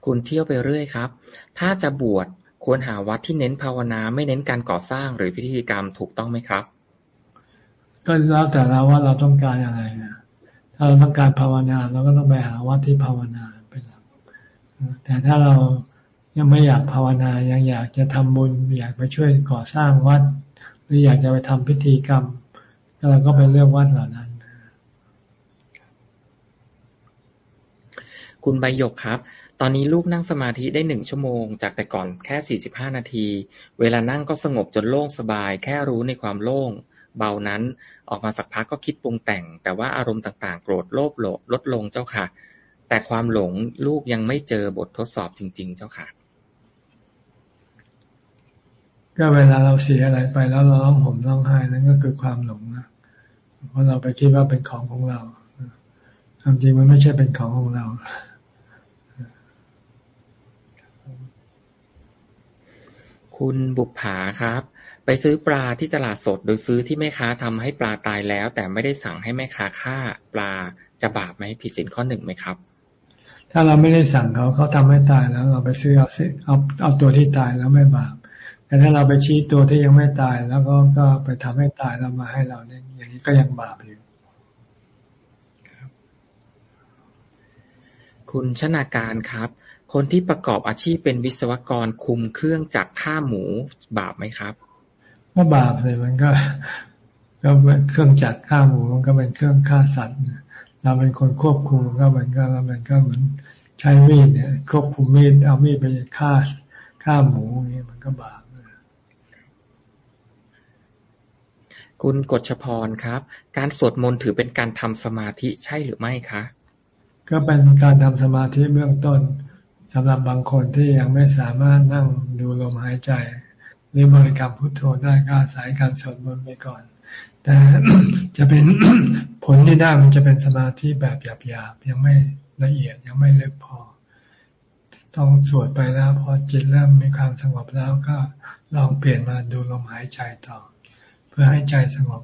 คุณเที่ยวไปเรื่อยครับ ถ้าจะบวชควรหาวัดที่เน้นภาวนาไม่เน้นการก่อสร้างหรือพิธีกรรมถูกต้องไหมครับ ก็แล้วแต่เราว่าเราต้องการอะไรนะถ้าเราต้องการภาวนาเราก็ต้องไปหาวัดที่ภาวนาเป็นหลักแต่ถ้าเรายังไม่อยากภาวนายังอยากจะทำบุญอยากไปช่วยก่อสร้างวัด หรืออยากจะไปทำพิธีกรรมเราก็ไปเลือกวัดเหล่านั้นคุณใบยกครับ ตอนนี้ลูกนั่งสมาธิได้หนึ่งชั่วโมง จากแต่ก่อนแค่สี่สิบห้านาที เวลานั่งก็สงบจนโล่งสบาย แค่รู้ในความโล่ง เบานั้น ออกมาสักพักก็คิดปรุงแต่ง แต่ว่าอารมณ์ต่างๆ โกรธโลภโลลดลงเจ้าค่ะ แต่ความหลงลูกยังไม่เจอบททดสอบจริง ๆ เจ้าค่ะ ก็เวลาเราเสียอะไรไปแล้วเราร้องห่มร้องไห้นั่นก็คือความหลงนะเพราะเราไปคิดว่าเป็นของของเราความจริงมันไม่ใช่เป็นของของเรา คุณบุปผาครับ ไปซื้อปลาที่ตลาดสด โดยซื้อที่แม่ค้าทำให้ปลาตายแล้ว แต่ไม่ได้สั่งให้แม่ค้าฆ่า ปลาจะบาปไหมผิดศีลข้อหนึ่งไหมครับ ถ้าเราไม่ได้สั่งเขาเขาทำให้ตายแล้ว เราไปซื้อเอาเอาเอาตัวที่ตายแล้วไม่บาปแต่ถ้าเราไปชี้ตัวที่ยังไม่ตายแล้วก็ก็ไปทำให้ตายแล้วมาให้เราเนี่ยอย่างนี้ก็ยังบาปอยู่คุณชนาการครับ คนที่ประกอบอาชีพเป็นวิศวกรคุมเครื่องจักรฆ่าหมู บาปไหมครับ ก็บาปเลยมันก็ก็เป็นเครื่องจักรฆ่าหมูมันก็เป็นเครื่องฆ่าสัตว์เราเป็นคนควบคุมก็เหมือนก็เราเป็นก็เหมือนใช้มีดเนี่ยควบคุมมีดเอามีดไปฆ่าฆ่าหมูอย่างนี้มันก็บาปคุณกฎชพรครับ การสวดมนต์ถือเป็นการทำสมาธิใช่หรือไม่คะ ก็เป็นการทำสมาธิเบื้องต้น สำหรับบางคนที่ยังไม่สามารถนั่งดูลมหายใจ หรือบริกรรมพุทโธได้ก็อาศัยการสวดมนต์ไปก่อน แต่จะเป็นผลที่ได้มันจะเป็นสมาธิแบบหยาบๆยังไม่ละเอียดยังไม่ลึกพอ ต้องสวดไปแล้วพอจิตเริ่มมีความสงบแล้วก็ลองเปลี่ยนมาดูลมหายใจต่อ เพื่อให้ใจสงบ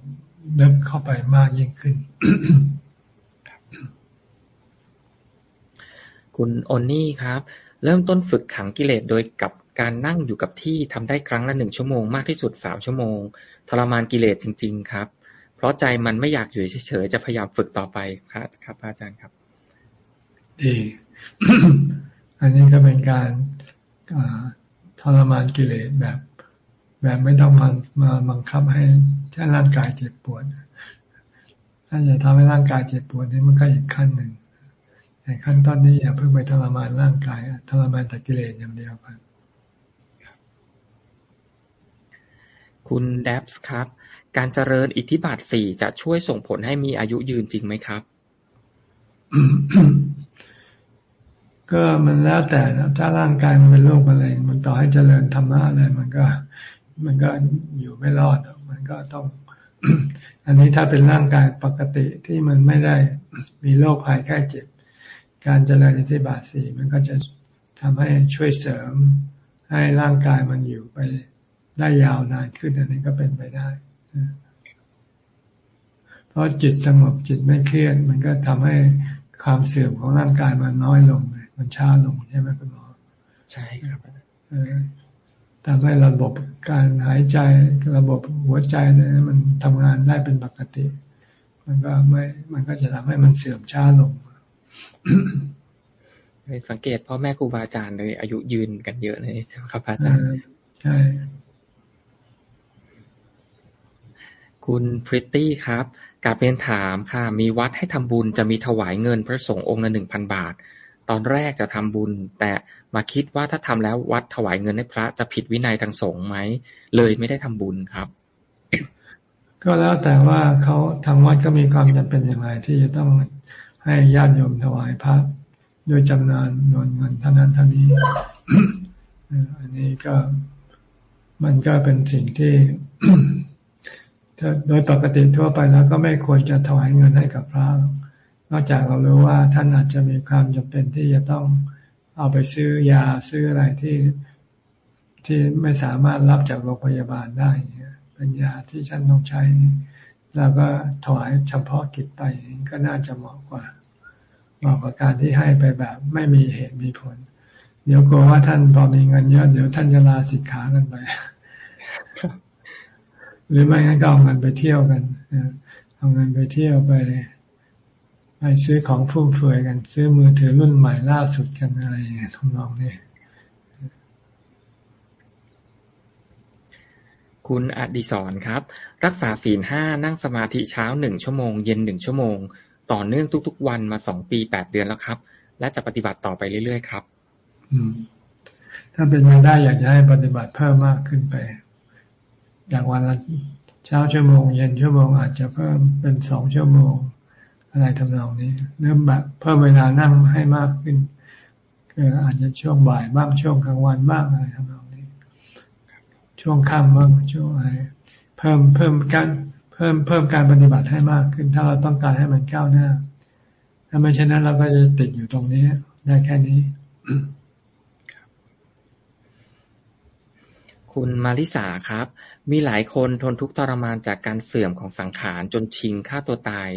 เลิกเข้าไปมากยิ่งขึ้น คุณโอนนี่ครับ เริ่มต้นฝึกขังกิเลสโดยกับการนั่งอยู่กับที่ทำได้ครั้งละหนึ่งชั่วโมงมากที่สุดสามชั่วโมง ทรมานกิเลสจริง ๆ ครับ เพราะใจมันไม่อยากอยู่เฉยๆจะพยายามฝึกต่อไปครับครับอาจารย์ครับดีอันนี้ก็เป็นการทรมานกิเลสแบบ แบบไม่ต้องมามาบังคับให้ถ้ร่างกายเจ็บปวด ถ้าจะทำให้ร่างกายเจ็บปวดนี่มันก็อีกขั้นหนึ่ง แต่ขั้นตอนนี้อย่าเพิ่งไปทรมานร่างกายทรมานแต่กิเลสอย่างเดียวกันคุณเดบส์ครับ การเจริญอิทธิบาทสี่จะช่วยส่งผลให้มีอายุยืนจริงไหมครับ ก็มันแล้วแต่นะถ้าร่างกายมันเป็นโรคมะเร็งมันต่อให้เจริญธรรมะอะไรมันก็ มันก็อยู่ไม่รอด มันก็ต้อง อันนี้ถ้าเป็นร่างกายปกติที่มันไม่ได้มีโรคภัยแค่เจ็บ การเจริญอิทธิบาทสี่มันก็จะทำให้ช่วยเสริมให้ร่างกายมันอยู่ไปได้ยาวนานขึ้นอันนี้ก็เป็นไปได้เพราะจิตสงบจิตไม่เครียดมันก็ทำให้ความเสื่อมของร่างกายมันน้อยลง มันช้าลงใช่ไหมคุณหมอใช่ครับทำให้ระบบการหายใจระบบหัวใจเนี่ยมันทำงานได้เป็นปกติ มันก็ไม่มันก็จะทำให้มันเสื่อมช้าลง สังเกตพ่อแม่ครูบาอาจารย์เลยอายุยืนกันเยอะเลยใช่ไหมครับอาจารย์ใช่คุณพริตตี้ครับกาเป็นถามค่ะ มีวัดให้ทำบุญจะมีถวายเงินพระสงฆ์องค์ละหนึ่งพันบาท ตอนแรกจะทำบุญ แต่มาคิดว่าถ้าทำแล้ววัดถวายเงินให้พระจะผิดวินัยทางสงฆ์ไหม เลยไม่ได้ทำบุญครับ ก็แล้วแต่ว่าเขาทางวัดก็มีความจำเป็นอย่างไรที่จะต้อง ให้ญาติโยมถวายพระโดยจำนวนนวนเงินเท่านั้นเท่านี้อันนี้ก็มันก็เป็นสิ่งที่โดยปกติทั่วไปแล้วก็ไม่ควรจะถวายเงินให้กับพระ นอกจากเรารู้ว่าท่านอาจจะมีความจำเป็นที่จะต้องเอาไปซื้อยาซื้ออะไรที่ที่ไม่สามารถรับจากโรงพยาบาลได้ เป็นยาที่ฉันต้องใช้ แล้วก็ถวายเฉพาะกิจไปก็น่าจะเหมาะกว่าเหมาะกับการที่ให้ไปแบบไม่มีเหตุมีผล เดี๋ยวกลัวว่าท่านพอมีเงินเยอะเดี๋ยวท่านจะลาสิกขากันไปหรือไม่งั้นก็เอาเงินไปเที่ยวกันเอาเงินไปเที่ยวไปไปซื้อของฟุ่มเฟือยกัน ซื้อมือถือรุ่นใหม่ล่าสุดกันอะไรอย่างนี้ทุกน้องนี่ คุณอดิศรครับ รักษาศีลห้านั่งสมาธิเช้าหนึ่งชั่วโมง เย็นหนึ่งชั่วโมง ต่อเนื่องทุก ๆ วันมาสองปีแปดเดือนแล้วครับ และจะปฏิบัติต่อไปเรื่อยๆครับถ้าเป็นไปได้อยากจะให้ปฏิบัติเพิ่มมากขึ้นไป อย่างวันละเช้าชั่วโมง เย็นชั่วโมงอาจจะเพิ่มเป็นสองชั่วโมง อะไรทำนองนี้เริ่มแบบเพิ่มเวลานั่งให้มากขึ้นอาจจะช่วงบ่ายบ้างช่วงกลางวันบ้างอะไรทำนอง ชช่วงค่ำบ้างช่วงอะไรเพิ่มเพิ่มการเพิ่มเพิ่มการปฏิบัติให้มากขึ้น ถ้าเราต้องการให้มันก้าวหน้า ถ้าไม่เช่นนั้นเราก็จะติดอยู่ตรงนี้ได้แค่นี้คุณมาริสาครับ มีหลายคนทนทุกข์ทรมานจากการเสื่อมของสังขารจนชิงฆ่าตัวตาย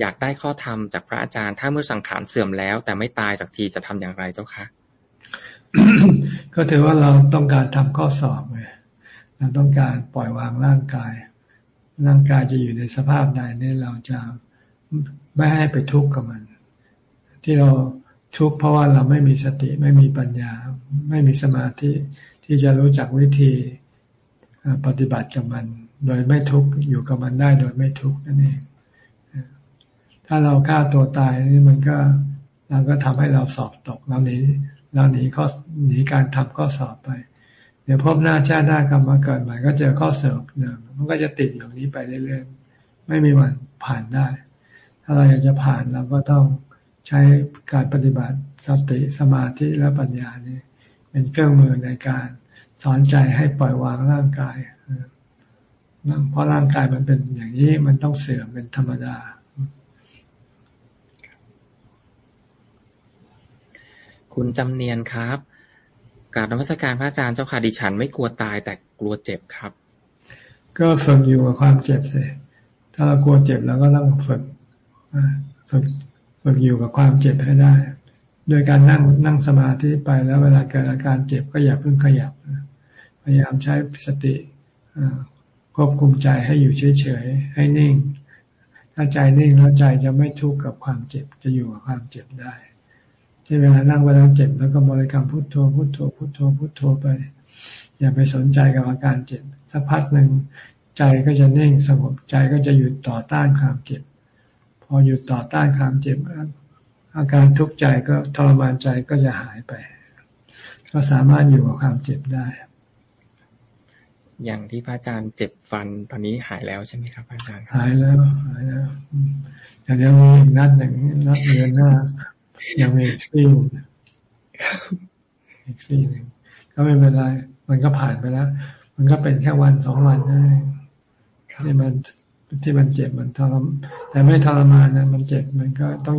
อยากได้ข้อธรรมจากพระอาจารย์ ถ้าเมื่อสังขารเสื่อมแล้ว แต่ไม่ตายสักทีจะทำอย่างไรเจ้าคะก็ถือว่าเราต้องการทำข้อสอบไง เราต้องการปล่อยวางร่างกาย ร่างกายจะอยู่ในสภาพใดนี่เราจะไม่ให้ไปทุกข์กับมัน ที่เราทุกข์เพราะว่าเราไม่มีสติไม่มีปัญญา ไม่มีสมาธิที่จะรู้จักวิธีปฏิบัติกับมัน โดยไม่ทุกข์อยู่กับมันได้โดยไม่ทุกข์นั่นเองถ้าเราฆ่าตัวตายนี่มันก็เราก็ทำให้เราสอบตกเราหนีเราหนีข้อหนีการทำข้อสอบไป ดี๋ยวพบหน้าชาติหน้ากรรมมาเกิดใหม่ก็เจอข้อสอบเดิมมันก็จะติดอย่างนี้ไปเรื่อยๆไม่มีวันผ่านได้ ถ้าเราอยากจะผ่านเราก็ต้องใช้การปฏิบัติสติสมาธิและปัญญานี่เป็นเครื่องมือในการสอนใจให้ปล่อยวางร่างกายเพราะร่างกายมันเป็นอย่างนี้มันต้องเสื่อมเป็นธรรมดาคุณจำเนียนครับ ราบนมัสการพระอาจารย์เจ้าค่ะดิฉันไม่กลัวตายแต่กลัวเจ็บครับ ก็ฝึกอยู่กับความเจ็บสิถ้าเรากลัวเจ็บเราก็ต้องฝึกฝึกฝึกอยู่กับความเจ็บให้ได้ โดยการนั่งนั่งสมาธิไปแล้วเวลาเกิดอาการเจ็บก็อย่าเพิ่งขยับ พยายามใช้สติควบคุมใจให้อยู่เฉยๆให้นิ่ง ถ้าใจนิ่งแล้วใจจะไม่ทุกข์กับความเจ็บจะอยู่กับความเจ็บได้ ที่เวลานั่งเวลาเจ็บแล้วก็บริกรรมพุทโธพุทโธพุทโธพุทโธไป อย่าไปสนใจกับอาการเจ็บ สักพักหนึ่งใจก็จะนิ่งสงบใจก็จะหยุดต่อต้านความเจ็บ พอหยุดต่อต้านความเจ็บ อาการทุกข์ใจก็ทรมานใจก็จะหายไป ก็สามารถอยู่กับความเจ็บได้ อย่างที่พระอาจารย์เจ็บฟันตอนนี้หายแล้วใช่ไหมครับพระอาจารย์ หายแล้วหายแล้วอย่างนี้มีอีกนัดหนึ่งนัดเดือนหน้า ยังมีอีกซี่อีกซี่หนึ่งก็ไม่เป็นไร มันก็ผ่านไปแล้ว มันก็เป็นแค่วันสองวันนั่นเองที่มันที่มันเจ็บมันทรมแต่ไม่ทรมานนะมันเจ็บมันก็ต้อง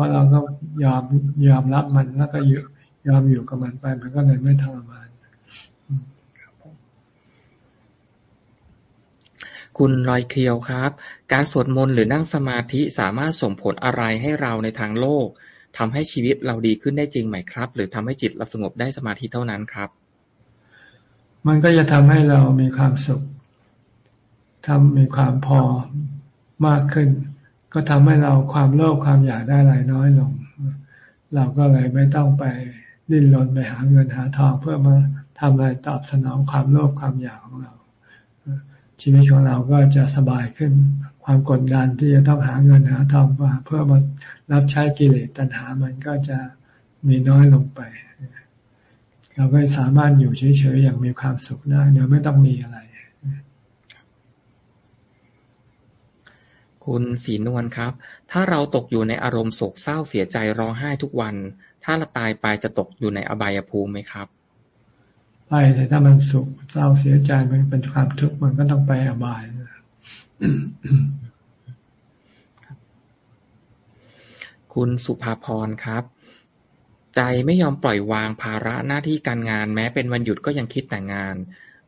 พราะเราก็ยอมยอมรับมันแล้วก็อยู่ยอมอยู่กับมันไป มันก็เลยไม่ทรมานคุณลอยเคียวครับ การสวดมนต์หรือนั่งสมาธิสามารถส่งผลอะไรให้เราในทางโลก ทำให้ชีวิตเราดีขึ้นได้จริงไหมครับ หรือทำให้จิตเราสงบได้สมาธิเท่านั้นครับ มันก็จะทำให้เรามีความสุขทำมีความพอมากขึ้น ก็ทำให้เราความโลภความอยากได้อะไรน้อยลง เราก็เลยไม่ต้องไปดิ้นรนไปหาเงินหาทองเพื่อมาทำอะไรตอบสนองความโลภความอยากของเรา ชีวิตของเราก็จะสบายขึ้น ความกดดันที่จะต้องหาเงินหาทองมาเพื่อมา รับใช้กิเลสตัณหามันก็จะมีน้อยลงไป เราก็สามารถอยู่เฉยๆอย่างมีความสุขได้โดยไม่ต้องมีอะไร คุณศรีนวลครับ ถ้าเราตกอยู่ในอารมณ์โศกเศร้าเสียใจร้องไห้ทุกวัน ถ้าเราตายไปจะตกอยู่ในอบายภูมิไหมครับไปแต่ถ้ามันสุขเศร้าเสียใจมันเป็นความทุกข์มันก็ต้องไปอบาย คุณสุภาพรครับ ใจไม่ยอมปล่อยวางภาระหน้าที่การงานแม้เป็นวันหยุดก็ยังคิดแต่งาน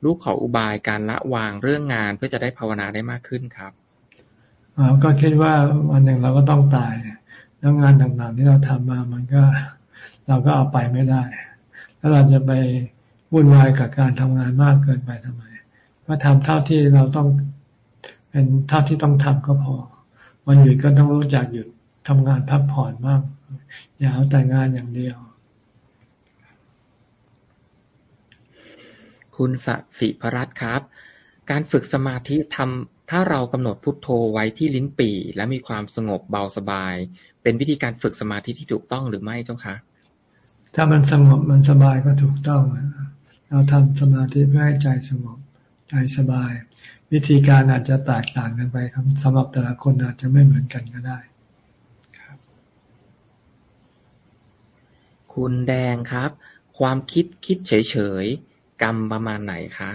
ลูกขออุบายการละวางเรื่องงานเพื่อจะได้ภาวนาได้มากขึ้นครับเราก็คิดว่าวันหนึ่งเราก็ต้องตาย แล้วงานต่างๆที่เราทำมามันก็เราก็เอาไปไม่ได้ แล้วเราจะไปวุ่นวายกับการทำงานมากเกินไปทำไม ก็ทำเท่าที่เราต้องเป็นเท่าที่ต้องทำก็พอ วันหยุดก็ต้องรู้จักหยุด ทำงานพักผ่อนมากอย่าเอาแต่งานอย่างเดียว คุณสสิพรัตครับ การฝึกสมาธิทำถ้าเรากำหนดพุทโธไว้ที่ลิ้นปี่ และมีความสงบเบาสบาย เป็นวิธีการฝึกสมาธิที่ถูกต้องหรือไม่เจ้าคะ ถ้ามันสงบมันสบายก็ถูกต้อง เราทำสมาธิเพื่อให้ใจสงบใจสบาย วิธีการอาจจะแตกต่างกันไปครับสำหรับแต่ละคนอาจจะไม่เหมือนกันก็ได้ครับ คุณแดงครับ ความคิดคิดเฉย ๆ กรรมประมาณไหนคะ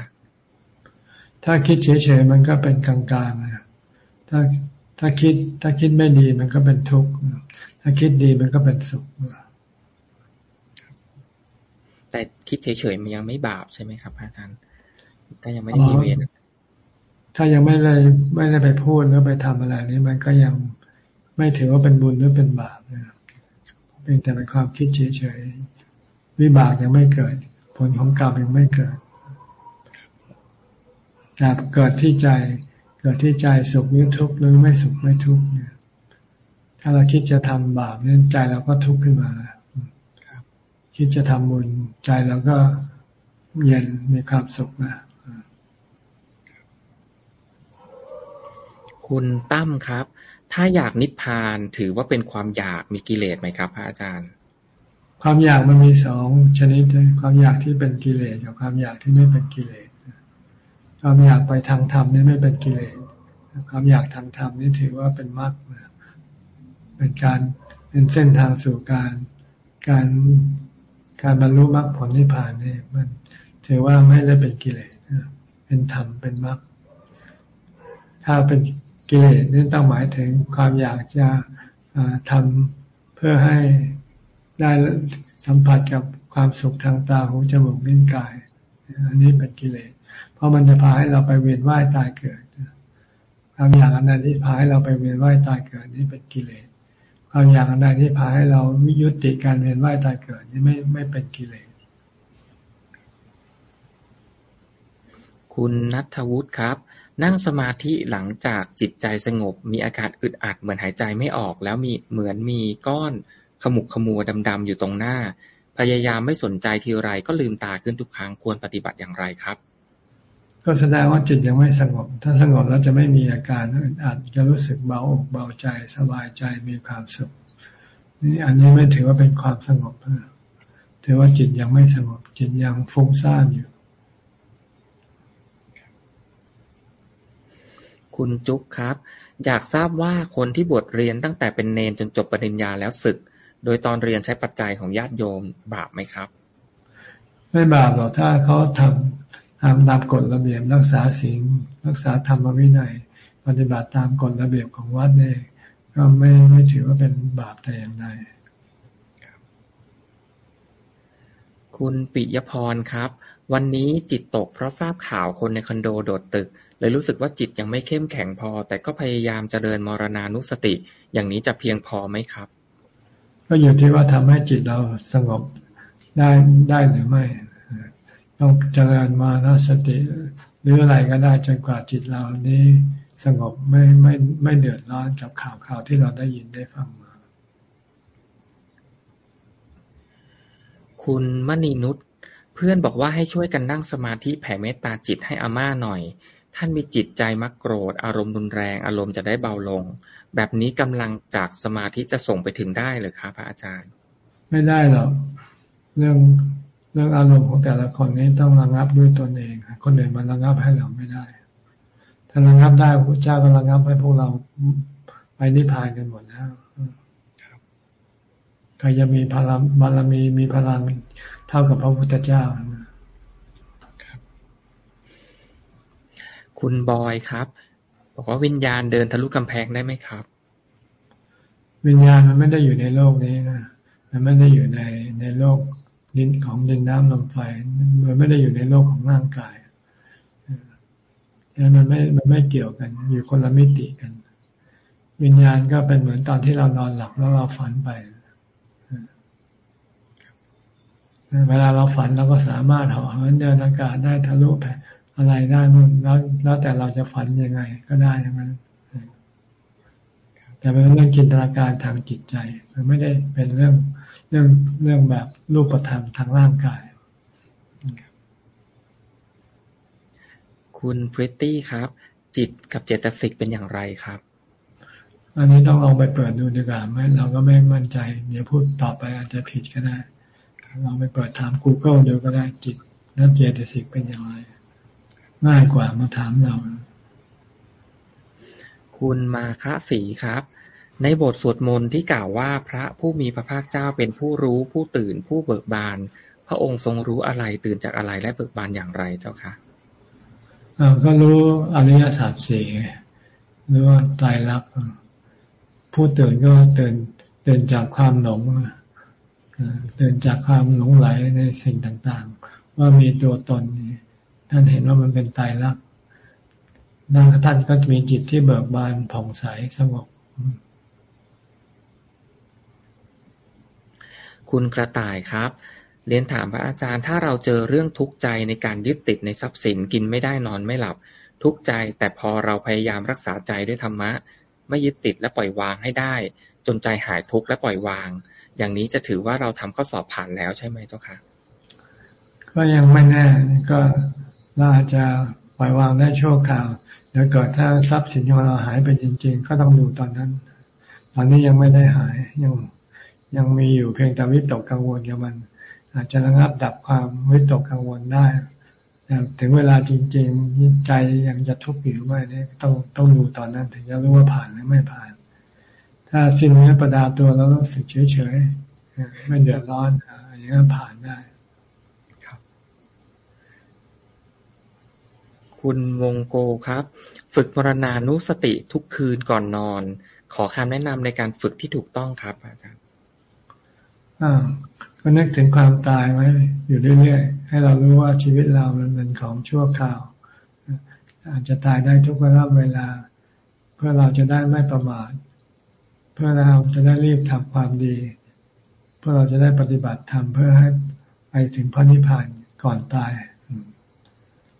ถ้าคิดเฉย ๆ มันก็เป็นกลางๆนะถ้าถ้าคิด ถ้าคิดไม่ดีมันก็เป็นทุกข์ ถ้าคิดดีมันก็เป็นสุข แต่คิดเฉย ๆ มันยังไม่บาปใช่ไหมครับ อาจารย์ ถ้ายังไม่ได้มีเวรถ้ายังไม่ได้ไม่ได้ไปพูดหรือไปทำอะไรนี้มันก็ยังไม่ถือว่าเป็นบุญหรือเป็นบาปนะ เป็นแต่เป็นความคิดเฉยๆวิบากยังไม่เกิด ผลของกรรมยังไม่เกิดแต่เกิดที่ใจ เกิดที่ใจสุขหรือทุกข์หรือไม่สุขไม่ทุกข์เนี่ย ถ้าเราคิดจะทำบาปเนี่ยใจเราก็ทุกข์ขึ้นมาคิดจะทำบุญใจเราก็เย็นมีความสุขนะ คุณตั้มครับ ถ้าอยากนิพพานถือว่าเป็นความอยากมีกิเลสไหมครับ พระอาจารย์ ความอยากมันมีสองชนิดความอยากที่เป็นกิเลสกับความอยากที่ไม่เป็นกิเลสความอยากไปทางธรรมนี่ไม่เป็นกิเลสความอยากทางธรรมนี่ถือว่าเป็นมรรคเป็นการเป็นเส้นทางสู่การการการบรรลุมรรคผลนิพพานนี่มันถือว่าไม่ได้เป็นกิเลสเป็นธรรมเป็นมรรคถ้าเป็น กิเลสนี่ต้องหมายถึงความอยากจะทำเพื่อให้ได้สัมผัสกับความสุขทางตาหูจมูกลิ้นกาย อันนี้เป็นกิเลส เพราะมันจะพาให้เราไปเวียนว่ายตายเกิดความอยากอันใดที่พาให้เราไปเวียนว่ายตายเกิดนี่เป็นกิเลส ความอยากอันใดที่พาให้เรายุติการเวียนว่ายตายเกิดนี่ไม่ไม่เป็นกิเลส คุณนัทวุฒิครับ นั่งสมาธิหลังจากจิตใจสงบ มีอาการอึดอัดเหมือนหายใจไม่ออกแล้วมีเหมือนมีก้อนขมุกขมัวดำๆอยู่ตรงหน้า พยายามไม่สนใจทีไรก็ลืมตาขึ้นทุกครั้งควรปฏิบัติอย่างไรครับ ก็แสดงว่าจิตยังไม่สงบ ถ้าสงบแล้วจะไม่มีอาการอึดอัดจะรู้สึกเบาอกเบาใจสบายใจมีความสุขนี่อันนี้ไม่ถือว่าเป็นความสงบถือว่าจิตยังไม่สงบจิตยังฟุ้งซ่านอยู่ คุณจุ๊กครับ อยากทราบว่าคนที่บวชเรียนตั้งแต่เป็นเนนจนจบปริญญาแล้วศึก โดยตอนเรียนใช้ปัจจัยของญาติโยมบาปไหมครับ ไม่บาปหรอกถ้าเขาทำทำตามกฎระเบียบรักษาศีลรักษาธรรมวินัย ปฏิบัติตามกฎระเบียบของวัดเนี่ยก็ไม่ไม่ถือว่าเป็นบาปแต่อย่างใดคุณปิยพรครับ วันนี้จิตตกเพราะทราบข่าวคนในคอนโดโดดตึก เลยรู้สึกว่าจิตยังไม่เข้มแข็งพอ แต่ก็พยายามเจริญมรณานุสติ อย่างนี้จะเพียงพอไหมครับ ก็อยู่ที่ว่าทำให้จิตเราสงบได้ได้หรือไม่ต้องเจริญมานาสติ หรืออะไรก็ได้จนกว่าจิตเรานี้สงบไม่ไม่ไม่เดือดร้อนกับข่าวข่าวที่เราได้ยินได้ฟังมา คุณมณีนุชเพื่อนบอกว่าให้ช่วยกันนั่งสมาธิแผ่เมตตาจิตให้อาม่าหน่อย ท่านมีจิตใจมักโกรธ อารมณ์รุนแรง อารมณ์จะได้เบาลง แบบนี้กำลังจากสมาธิจะส่งไปถึงได้หรือครับพระอาจารย์ ไม่ได้หรอก เรื่องเรื่องอารมณ์ของแต่ละคนนี้ต้องระงับด้วยตนเอง คนอื่นมันระงับให้เราไม่ได้ ถ้าระงับได้พระเจ้าก็ระงับให้พวกเราไปนิพพานกันหมดแล้วใครจะมีพลังบารมีมีพลังเท่ากับพระพุทธเจ้า คุณบอยครับ บอกว่าวิญญาณเดินทะลุกำแพงได้ไหมครับ วิญญาณมันไม่ได้อยู่ในโลกนี้นะมันไม่ได้อยู่ในในโลกดินของดินน้ำลมไฟมันไม่ได้อยู่ในโลกของร่างกายนั้นมันไม่มันไม่เกี่ยวกัน อยู่คนละมิติกัน วิญญาณก็เป็นเหมือนตอนที่เรานอนหลับแล้วเราฝันไปเวลาเราฝันเราก็สามารถเหาะเหินเดินอากาศได้ทะลุแผ่ อะไรได้มันแล้วแล้วแต่เราจะฝันยังไง ก็ได้ทั้งนั้นแต่เป็นเรื่องจินตนาการทางจิตใจมันไม่ได้เป็นเรื่องเรื่องเรื่องแบบรูปธรรมทางร่างกาย คุณพริตตี้ครับ จิตกับเจตสิกเป็นอย่างไรครับ อันนี้ต้องลองไปเปิดดูดีกว่าไม่เราก็ไม่มั่นใจ เดี๋ยวพูดต่อไปอาจจะผิดก็ได้ลองไปเปิดถาม Google เดี๋ยวก็ได้จิตและเจตสิกเป็นอย่างไร ง่ายกว่ามาถามเรา คุณมาคะสีครับ ในบทสวดมนต์ที่กล่าวว่าพระผู้มีพระภาคเจ้าเป็นผู้รู้ผู้ตื่นผู้เบิกบาน พระองค์ทรงรู้อะไรตื่นจากอะไรและเบิกบานอย่างไรเจ้าคะก็รู้อริยสัจสี่หรือว่าตายรักผู้ตื่นก็ตื่นตื่นจากความหลงตื่นจากความหลงไหลในสิ่งต่างๆ ว่ามีตัวตน ท่านเห็นว่ามันเป็นตายรักนั่งท่านก็มีจิตที่เบิกบานผ่องใสสงบ คุณกระต่ายครับ เรียนถามพระอาจารย์ ถ้าเราเจอเรื่องทุกข์ใจในการยึดติดในทรัพย์สินกินไม่ได้นอนไม่หลับ ทุกข์ใจแต่พอเราพยายามรักษาใจด้วยธรรมะ ไม่ยึดติดและปล่อยวางให้ได้ จนใจหายทุกข์และปล่อยวาง อย่างนี้จะถือว่าเราทำข้อสอบผ่านแล้วใช่ไหมเจ้าค่ะก็ยังไม่แน่ก็ เราอาจจะปล่อยวางได้ชั่วคราวเดี๋ยวเกิดถ้าทรัพย์สินของเราหายไปจริง ๆ ก็ต้องดูตอนนั้น ตอนนี้ยังไม่ได้หายยังยังมีอยู่เพียงแต่วิตกกังวลกับมัน อาจจะระงับดับความวิตกกังวลได้ถึงเวลาจริงๆ ใจยังจะทุกข์อยู่ไหมเนี่ยต้องต้องดูตอนนั้นถึงจะรู้ว่าผ่านหรือไม่ผ่าน ถ้าสิ้นเนื้อประดาตัวแล้วรู้สึกเฉยๆไม่เดือดร้อนอย่างนี้ผ่านได้ครับ คุณวงโกครับ ฝึกมรณานุสติทุกคืนก่อนนอน ขอคำแนะนำในการฝึกที่ถูกต้องครับ อาจารย์ก็นึกถึงความตายไว้อยู่เรื่อยๆ ให้เรารู้ว่าชีวิตเรามันเป็นของชั่วคราว อาจจะตายได้ทุกเวลาเวลา เพื่อเราจะได้ไม่ประมาทเพื่อเราจะได้รีบทำความดี เพื่อเราจะได้ปฏิบัติธรรมเพื่อให้ไปถึงพระนิพพานก่อนตาย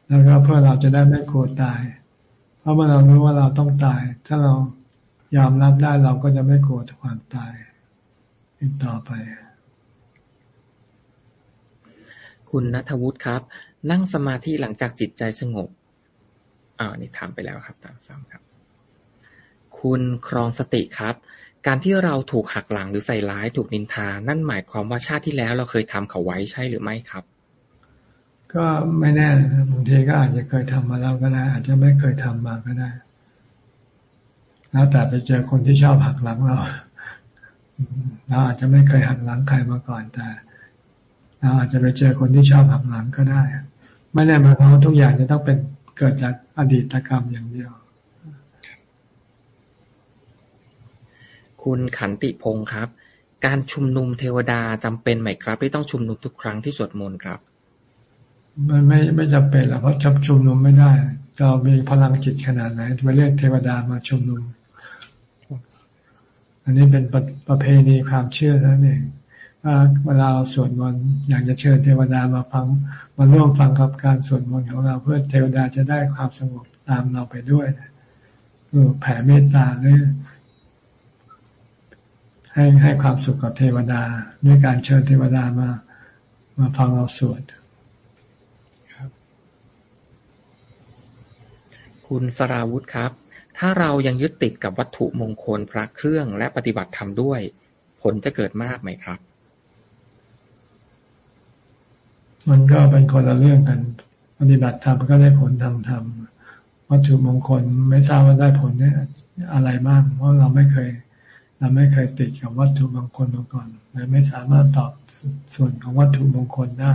แล้วก็เพื่อเราจะได้ไม่กลัวตาย เพราะเมื่อเรารู้ว่าเราต้องตาย ถ้าเรายอมรับได้เราก็จะไม่กลัวความตายอีกต่อไป คุณนัทวุฒิครับ นั่งสมาธิหลังจากจิตใจสงบอ่านี่ถามไปแล้วครับตามซ้ำครับ คุณครองสติครับ การที่เราถูกหักหลังหรือใส่ร้ายถูกนินทา นั่นหมายความว่าชาติที่แล้วเราเคยทำเขาไว้ใช่หรือไม่ครับ ก็ไม่แน่บางทีก็อาจจะเคยทำมาแล้วก็ได้ อาจจะไม่เคยทำมาก็ได้ แล้วแต่ไปเจอคนที่ชอบหักหลังเราเราอาจจะไม่เคยหักหลังใครมาก่อนแต่เราอาจจะไปเจอคนที่ชอบหักหลังก็ได้ ไม่แน่หมายความว่าทุกอย่างจะต้องเป็นเกิดจากอดีตกรรมอย่างเดียว คุณขันติพงศ์ครับ การชุมนุมเทวดาจำเป็นไหมครับ ที่ต้องชุมนุมทุกครั้งที่สวดมนต์ครับ มันไม่ไม่จำเป็นหรอกเพราะจับชุมนุมไม่ได้ เรามีพลังจิตขนาดไหนไปเรียกเทวดามาชุมนุม อันนี้เป็นประประเพณีความเชื่อนั่นเองเวลาสวดมนต์อยากจะเชิญเทวดามาฟังมาร่วมฟังกับการสวดมนต์ของเราเพื่อเทวดาจะได้ความสงบตามเราไปด้วยคือแผ่เมตตาหรือให้ให้ความสุขกับเทวดา ด้วยการเชิญเทวดามา มาฟังเราสวด คุณสราวุธครับ ถ้าเรายังยึดติดกับวัตถุมงคลพระเครื่องและปฏิบัติธรรมด้วย ผลจะเกิดมากไหมครับ มันก็เป็นคนละเรื่องกัน ปฏิบัติธรรมก็ได้ผลทางธรรมวัตถุมงคลไม่ทราบว่าได้ผลเนี่ยอะไรบ้างเพราะเราไม่เคย เราไม่เคยติดกับวัตถุมงคลมาก่อนเลยไม่สามารถตอบส่วนของวัตถุมงคลได้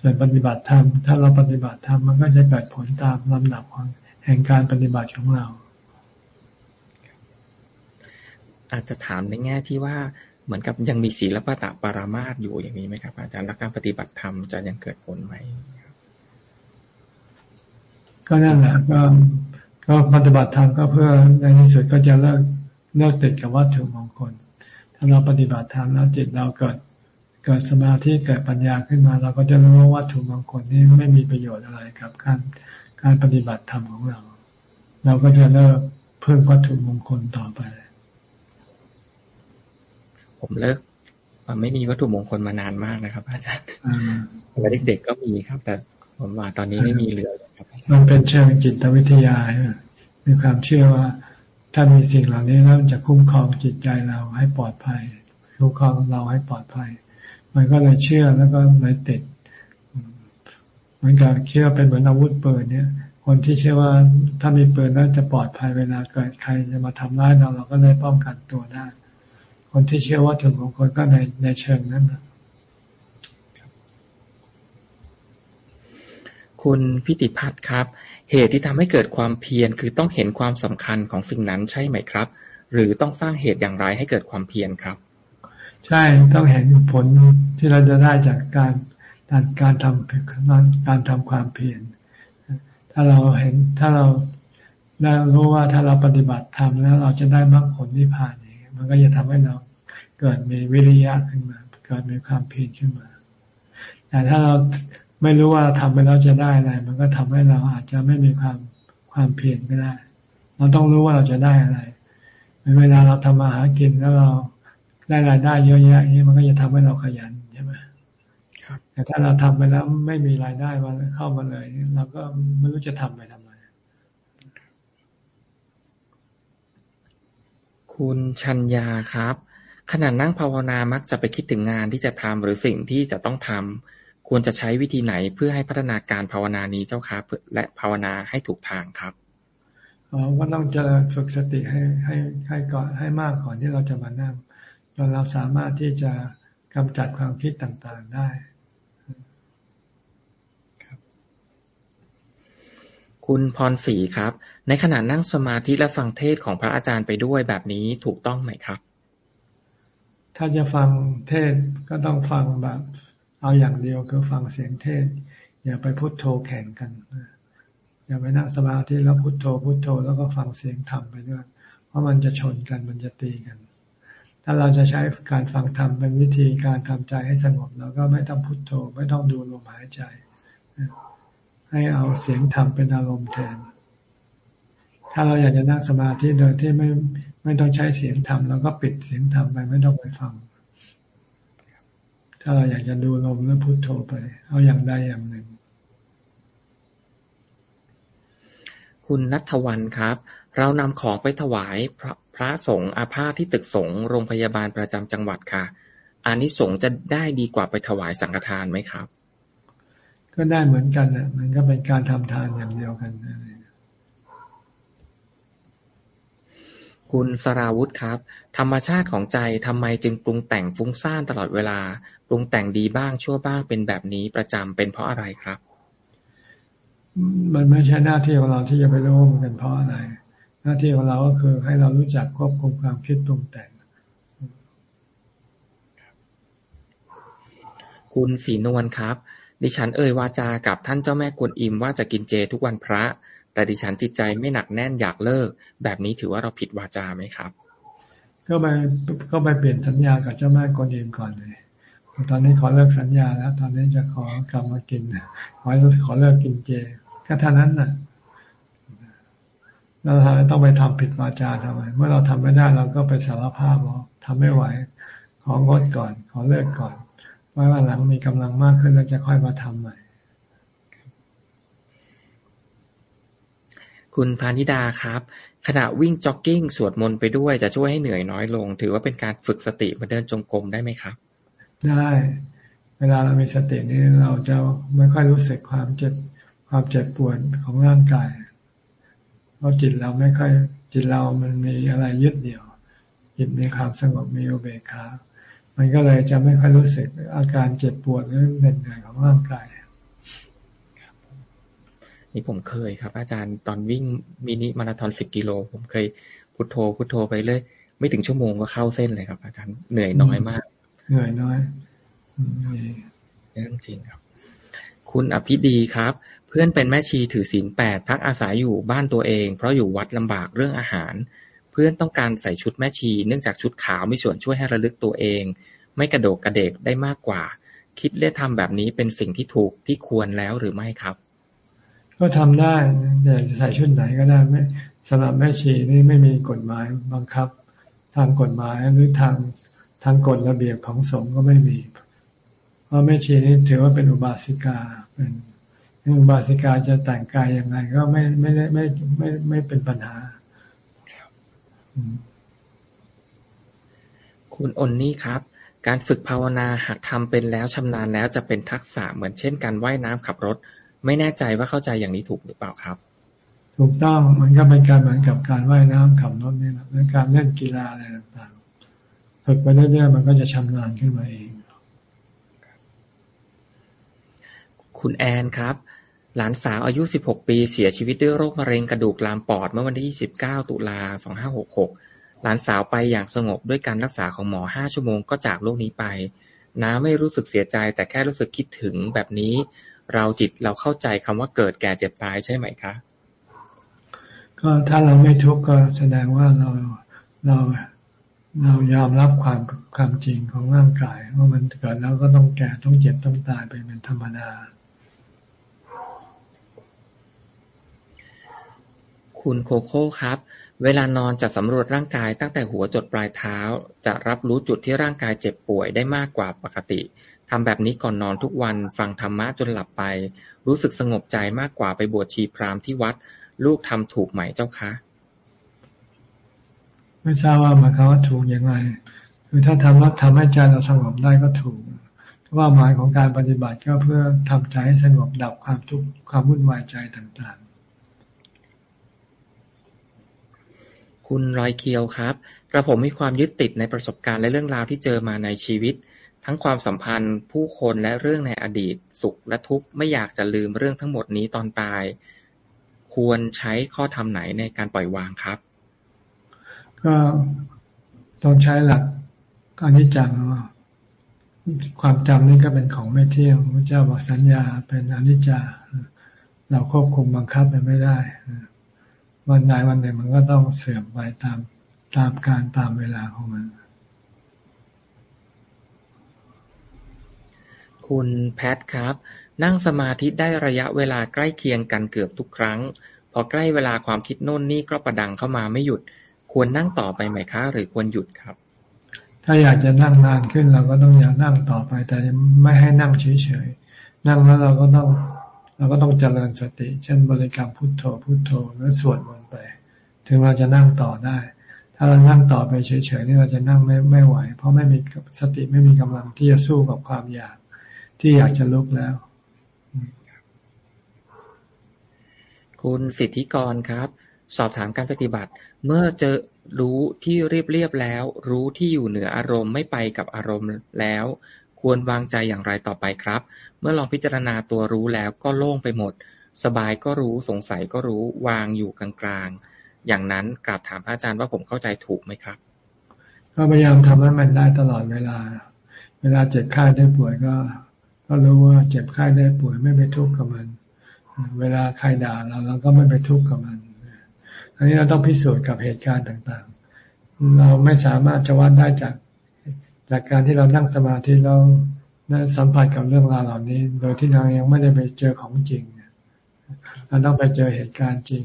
ส่วนปฏิบัติธรรมถ้าเราปฏิบัติธรรมมันก็จะเกิดผลตามลำดับของ แห่งการปฏิบัติของเรา อาจจะถามในแง่ที่ว่าเหมือนกับยังมีศีลปตะปารามาสอยู่อย่างนี้ไหมครับ อาจารย์แล้วการปฏิบัติธรรมจะยังเกิดผลไหมก็นั่นแหละก็ก็ปฏิบัติธรรมก็เพื่อในที่สุดก็จะเลิกเลิกติดกับวัตถุมงคล ถ้าเราปฏิบัติธรรมแล้วจิตเราเกิดเกิดสมาธิเกิดปัญญาขึ้นมา เราก็จะรู้ว่าวัตถุมงคลนี้ไม่มีประโยชน์อะไรกับการ การปฏิบัติธรรมของเรา เราก็จะเลิกเพิ่มวัตถุมงคลต่อไป ผมเลิกไม่มีวัตถุมงคลมานานมากนะครับ อาจารย์ตอนเด็กๆก็มีครับ แต่ผมว่าตอนนี้ไม่มีเหลือครับ มันเป็นเชิงจิตวิทยามีความเชื่อว่า ถ้ามีสิ่งเหล่านี้แล้วจะคุ้มครองจิตใจเราให้ปลอดภัยคุ้มครองเราให้ปลอดภัย มันก็เลยเชื่อแล้วก็เลยติด เหมือนกับเชื่อเป็นเหมือนอาวุธปืนเนี่ย คนที่เชื่อว่าถ้ามีปืนแล้วจะปลอดภัยเวลาเกิดใครจะมาทำร้ายเราเราก็เลยป้องกันตัวได้ คนที่เชื่อว่าถึงมงคลก็ในในเชิงนั้นนะคุณพิติพัฒน์ครับ เหตุที่ทำให้เกิดความเพียรคือต้องเห็นความสำคัญของสิ่งนั้นใช่ไหมครับ หรือต้องสร้างเหตุอย่างไรให้เกิดความเพียรครับ ใช่ต้องเห็นผลที่เราจะได้จากการ การการทำการทำความเพียรถ้าเราเห็นถ้าเราได้รู้ว่าถ้าเราปฏิบัติทำแล้วเราจะได้มรรคผลนิพพานเองมันก็จะทำให้เราเกิดมีวิริยะขึ้นมา เกิดมีความเพียรขึ้นมา แต่ถ้าเราไม่รู้ว่าทำไปแล้วจะได้อะไร มันก็ทำให้เราอาจจะไม่มีความความเพียรก็ได้ เราต้องรู้ว่าเราจะได้อะไรเวลาเราทำมาหากินแล้วเราได้รายได้เยอะแยะนี้มันก็จะทำให้เราขยัน แต่ถ้าเราทำไปแล้วไม่มีรายได้มาเข้ามาเลยเราก็ไม่รู้จะทำไปทำไมคุณชัญญาครับ ขณะนั่งภาวนามักจะไปคิดถึงงานที่จะทำหรือสิ่งที่จะต้องทำควรจะใช้วิธีไหนเพื่อให้พัฒนาการภาวนานี้เจ้าครับและภาวนาให้ถูกทางครับอ๋อก็ต้องเจริญฝึกสติให้ให้ให้ก่อนให้มากก่อนที่เราจะมานั่งจนเราสามารถที่จะกำจัดความคิดต่างๆได้ คุณพรศรีครับ ในขณะนั่งสมาธิและฟังเทศของพระอาจารย์ไปด้วยแบบนี้ถูกต้องไหมครับ ถ้าจะฟังเทศก็ต้องฟังแบบ เอาอย่างเดียวคือฟังเสียงเทศ อย่าไปพุโทโธแข่งกันอย่าไปนั่งสมาธิแล้วพุโทโธพุโทโธแล้วก็ฟังเสียงธรรมไปด้วยเพราะมันจะชนกันมันจะตีกัน ถ้าเราจะใช้การฟังธรรมเป็นวิธีการทำใจให้สงบเราก็ไม่ต้องพุโทโธ ไม่ต้องดูลมหายใจ ให้เอาเสียงธรรมเป็นอารมณ์แทน ถ้าเราอยากจะนั่งสมาธิโดยที่ไม่ไม่ต้องใช้เสียงธรรมเราก็ปิดเสียงธรรมไปไม่ต้องไปฟัง ถ้าเราอยากจะดูลมแล้วพุโทโธไป เอาอย่างใดอย่างหนึ่ง คุณนัทวันครับ เรานำของไปถวายพระพระสงฆ์อาพาธที่ตึกสงฆ์โรงพยาบาลประจำจังหวัดค่ะอานิสงส์จะได้ดีกว่าไปถวายสังฆทานไหมครับ ก็ได้เหมือนกันนะมันก็เป็นการทำทานอย่างเดียวกันนะคุณสราวุธครับ ธรรมชาติของใจทำไมจึงปรุงแต่งฟุ้งซ่านตลอดเวลา ปรุงแต่งดีบ้างชั่วบ้างเป็นแบบนี้ประจำเป็นเพราะอะไรครับ มันไม่ใช่หน้าที่ของเราที่จะไปรู้มันเป็นเพราะอะไร หน้าที่ของเราก็คือให้เรารู้จักควบคุมความคิดปรุงแต่งคุณศรีนวลครับ ดิฉันเอ่ยวาจากับท่านเจ้าแม่กวนอิมว่าจะกินเจทุกวันพระ แต่ดิฉันจิตใจไม่หนักแน่นอยากเลิก แบบนี้ถือว่าเราผิดวาจาไหมครับ ก็ไปก็ไปเปลี่ยนสัญญากับเจ้าแม่กวนอิมก่อนเลยตอนนี้ขอเลิกสัญญาแล้ว ตอนนี้จะขอกลับมากินขอขอเลิกกินเจก็เท่านั้นน่ะเราต้องไปทำผิดวาจาทำไม เมื่อเราทำไม่ได้เราก็ไปสารภาพว่าทำไม่ไหว ของดก่อน ขอเลิกก่อน ว้ว่าหลังมีกำลังมากขึ้นแล้วจะค่อยมาทำใหม่คุณพานิดาครับ ขณะวิ่งจ็อกกิ้งสวดมนต์ไปด้วยจะช่วยให้เหนื่อยน้อยลง ถือว่าเป็นการฝึกสติมาเดินจงกรมได้ไหมครับ ได้ เวลาเรามีสตินี้เราจะไม่ค่อยรู้สึกความเจ็บความเจ็บปวดของร่างกายเพราะจิตเราไม่ค่อยจิตเรามันมีอะไรยึดเหนี่ยวจิตมีความสงบมีอุเบกขา มันก็เลยจะไม่ค่อยรู้สึกอาการเจ็บปวดหรือเหน็ดเหนื่อยของร่างกายนี่ผมเคยครับ อาจารย์ตอนวิ่งมินิมาราธอนสิบกิโล ผมเคยพุทโธพุทโธไปเลยไม่ถึงชั่วโมงก็เข้าเส้นเลยครับ อาจารย์เหนื่อยน้อยมาก เหนื่อยน้อยเรื่องจริงครับ คุณอภิดีครับ เพื่อนเป็นแม่ชีถือศีลแปดพักอาศัยอยู่บ้านตัวเอง เพราะอยู่วัดลำบากเรื่องอาหาร เพื่อนต้องการใส่ชุดแม่ชี เนื่องจากชุดขาวมีส่วนช่วยให้ระลึกตัวเอง ไม่กระโดกกระเดกได้มากกว่า คิดเลือทำแบบนี้เป็นสิ่งที่ถูกที่ควรแล้วหรือไม่ครับ ก็ทำได้แต่จะใส่ชุดไหนก็ได้ไม่สำหรับแม่ชีนี่ไม่มีกฎหมายบังคับ ทางกฎหมายหรือทางทางกฎระเบียบของสงฆ์ก็ไม่มี เพราะแม่ชีนี่ถือว่าเป็นอุบาสิกาเป็นอุบาสิกาจะแต่งกายยังไง ก็ไม่ไม่ไม่ไม่ไม่ไม่เป็นปัญหาคุณอนนี่ครับ การฝึกภาวนาหากทำเป็นแล้วชำนาญแล้วจะเป็นทักษะเหมือนเช่นการว่ายน้ำขับรถ ไม่แน่ใจว่าเข้าใจอย่างนี้ถูกหรือเปล่าครับ ถูกต้องมันก็เป็นการเหมือนกับการว่ายน้ำขับรถนี่แหละเป็นการเล่นกีฬาอะไรต่างๆฝึกไปเรื่อยๆมันก็จะชำนาญขึ้นมาเอง คุณแอนครับหลานสาวอายุ 16 ปี เสียชีวิตด้วยโรคมะเร็งกระดูกลามปอดเมื่อวันที่ 29 ตุลา 2566 หลานสาวไปอย่างสงบด้วยการรักษาของหมอ5ชั่วโมงก็จากโลกนี้ไป น้าไม่รู้สึกเสียใจแต่แค่รู้สึกคิดถึงแบบนี้ เราจิตเราเข้าใจคำว่าเกิดแก่เจ็บตายใช่ไหมคะ ก็ถ้าเราไม่ทุกข์ก็แสดงว่าเราเราเรายอมรับความความจริงของร่างกายว่ามันเกิดแล้วก็ต้องแก่ต้องเจ็บต้องตายไปเป็นธรรมดา คุณโคโค่ครับ เวลานอนจะสำรวจร่างกายตั้งแต่หัวจดปลายเท้า จะรับรู้จุดที่ร่างกายเจ็บป่วยได้มากกว่าปกติทำแบบนี้ก่อนนอนทุกวันฟังธรรมะจนหลับไป รู้สึกสงบใจมากกว่าไปบวชชีพราหมณ์ที่วัด ลูกทำถูกไหมเจ้าคะ ไม่ทราบว่าหมายความว่าถูกยังไงคือถ้าทำแล้วทำให้ใจเราสงบได้ก็ถูกว่าหมายของการปฏิบัติก็เพื่อทำใจให้สงบดับความทุกข์ความวุ่นวายใจต่างๆ คุณรอยเคียวครับ กระผมมีความยึดติดในประสบการณ์และเรื่องราวที่เจอมาในชีวิต ทั้งความสัมพันธ์ ผู้คนและเรื่องในอดีต สุขและทุกข์ไม่อยากจะลืมเรื่องทั้งหมดนี้ตอนตาย ควรใช้ข้อธรรมไหนในการปล่อยวางครับ ก็ต้องใช้หลักอนิจจังความจำนี่ก็เป็นของไม่เที่ยงพระเจ้าบอกสัญญาเป็นอนิจจาเราควบคุมบังคับมันไม่ได้ วันใดวันหนึ่งมันก็ต้องเสื่อมไปตามตามการตามเวลาของมัน คุณแพทครับ นั่งสมาธิได้ระยะเวลาใกล้เคียงกันเกือบทุกครั้ง พอใกล้เวลาความคิดโน่นนี่ก็ประดังเข้ามาไม่หยุด ควรนั่งต่อไปไหมคะ หรือควรหยุดครับ ถ้าอยากจะนั่งนานขึ้นเราก็ต้องอยากนั่งต่อไป แต่ไม่ให้นั่งเฉยๆนั่งแล้วเราก็ต้อง เราก็ต้องเจริญสติ เช่นบริกรรมพุทโธพุทโธแล้วสวดมนต์ไป ถึงเราจะนั่งต่อได้ ถ้าเรานั่งต่อไปเฉยๆนี่เราจะนั่งไม่ไม่ไหว เพราะไม่มีสติไม่มีกำลังที่จะสู้กับความอยากที่อยากจะลุกแล้ว คุณสิทธิกรครับ สอบถามการปฏิบัติ เมื่อเจอรู้ที่เรียบเรียบแล้ว รู้ที่อยู่เหนืออารมณ์ไม่ไปกับอารมณ์แล้ว ควรวางใจอย่างไรต่อไปครับ เมื่อลองพิจารณาตัวรู้แล้วก็โล่งไปหมด สบายก็รู้สงสัยก็รู้วางอยู่กลางๆ อย่างนั้นกราบถามพระอาจารย์ว่าผมเข้าใจถูกไหมครับ ก็พยายามทำให้มันได้ตลอดเวลา เวลาเจ็บไข้ได้ป่วยก็ ก็รู้ว่าเจ็บไข้ได้ป่วยไม่ไปทุกข์กับมัน เวลาใครด่าเราเราก็ไม่ไปทุกข์กับมัน อันนี้เราต้องพิสูจน์กับเหตุการณ์ต่างๆ เราไม่สามารถจะวัดได้จาก จากการที่เรานั่งสมาธิเราสัมผัสกับเรื่องราวเหล่านี้ โดยที่เรายังไม่ได้ไปเจอของจริงเราต้องไปเจอเหตุการณ์จริง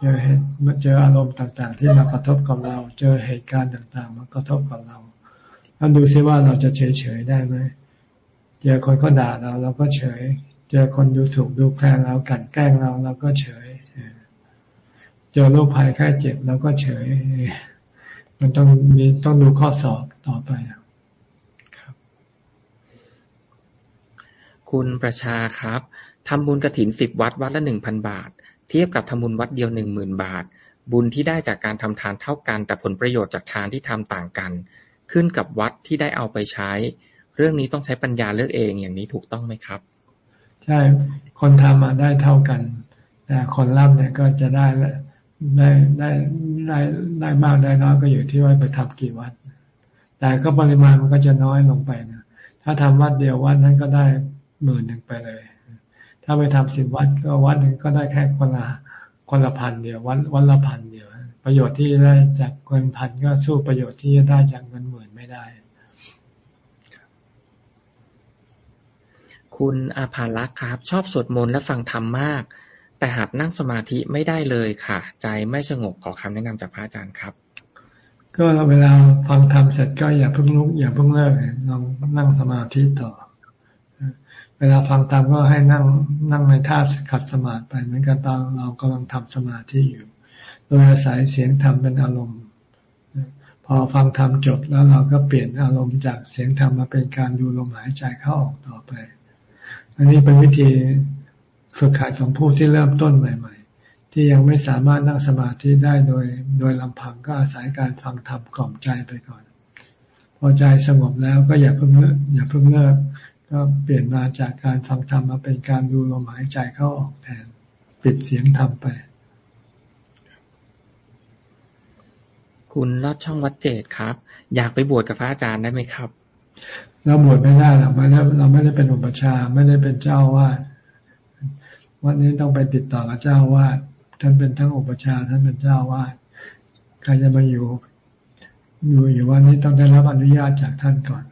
เจอเหตุเจออารมณ์ต่าง ๆ ที่มากระทบกับเรา เจอเหตุการณ์ต่างๆมากระทบกับเราแล้วดูซิว่าเราจะเฉยๆได้ไหมเจอคนก็ด่าเราเราก็เฉย เจอคนดูถูกดูแคลนเรากันแกล้งเราเราก็เฉย เจอโรคภัยแค่เจ็บแล้วก็เฉย มันต้องมีต้องดูข้อสอบต่อไปครับ คุณประชาครับ ทำบุญกระถินสิบวัดวัดละหนึ่งพันบาท เทียบกับทำบุญวัดเดียวหนึ่งหมื่นบาท บุญที่ได้จากการทำทานเท่ากัน แต่ผลประโยชน์จากทานที่ทำต่างกัน ขึ้นกับวัดที่ได้เอาไปใช้ เรื่องนี้ต้องใช้ปัญญาเลือกเองอย่างนี้ถูกต้องไหมครับ ใช่ คนทำมาได้เท่ากันแต่คนรับเนี่ยก็จะได้ได้ได้ได้ได้มากได้น้อยก็อยู่ที่ว่าไปทำกี่วัดแต่ก็ปริมาณมันก็จะน้อยลงไปนะถ้าทำวัดเดียววัดนั้นก็ได้ หมื่นหนึ่งไปเลย ถ้าไปทำสิบวัดก็วัดหนึ่งก็ได้แค่คนละคนละพันเดียววันวันละพันเดียวประโยชน์ที่ได้จากเงินพันก็สู้ประโยชน์ที่จะได้จากเงินหมื่นไม่ได้ คุณอาภารักษ์ครับ ชอบสวดมนต์และฟังธรรมมาก แต่หากนั่งสมาธิไม่ได้เลยค่ะ ใจไม่สงบขอคำแนะนำจากพระอาจารย์ครับ ก็เวลาฟังธรรมเสร็จก็อย่าเพิ่งลุกอย่าเพิ่งเลิกลองนั่งสมาธิต่อ เวลาฟังธรรมก็ให้นั่งนั่งในท่าขัดสมาธิไปเหมือนกับตอนเรากำลังทำสมาธิอยู่ โดยอาศัยเสียงธรรมเป็นอารมณ์พอฟังธรรมจบแล้วเราก็เปลี่ยนอารมณ์จากเสียงธรรมมาเป็นการดูลมหายใจเข้าออกต่อไป อันนี้เป็นวิธีฝึกหัดของผู้ที่เริ่มต้นใหม่ ๆ ที่ยังไม่สามารถนั่งสมาธิได้โดย โดยลำพังก็อาศัยการฟังธรรมกล่อมใจไปก่อน พอใจสงบแล้วก็อย่าเพิ่งเลิกอย่าเพิ่งเลิก ก็เปลี่ยนมาจากการฟังธรรมมาเป็นการดูลมหายใจเข้าออกแทนปิดเสียงธรรมไป คุณลอดช่องวัดเจดครับ อยากไปบวชกับพระอาจารย์ได้ไหมครับ เราบวชไม่ได้หรอกไม่ได้เราไม่ได้เป็นอุปชาไม่ได้เป็นเจ้าวาดวันนี้ต้องไปติดต่อกับเจ้าวาดท่านเป็นทั้งอุปชาท่านเป็นเจ้าวาดใครจะมาอยู่อยู่อยู่วันนี้ต้องได้รับอนุญาตจากท่านก่อน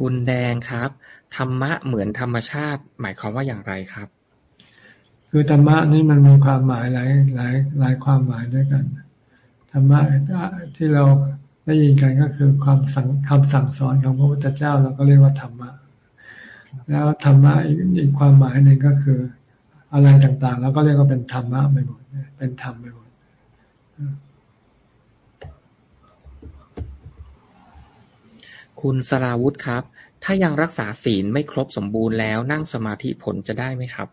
คุณแดงครับ ธรรมะเหมือนธรรมชาติ หมายความว่าอย่างไรครับ คือธรรมะนี่มันมีความหมายหลายหลายหลายความหมายด้วยกัน ธรรมะที่เราได้ยินกันก็คือความสั่งคำสั่งสอนของพระพุทธเจ้าเราก็เรียกว่าธรรมะ แล้วธรรมะอีกอีกความหมายหนึ่งก็คือ อะไรต่างๆ แล้วก็เรียกว่าเป็นธรรมะไปหมดเป็นธรรมไปหมด คุณสราวุธครับ ถ้ายังรักษาศีลไม่ครบสมบูรณ์แล้วนั่งสมาธิผลจะได้ไหมครับ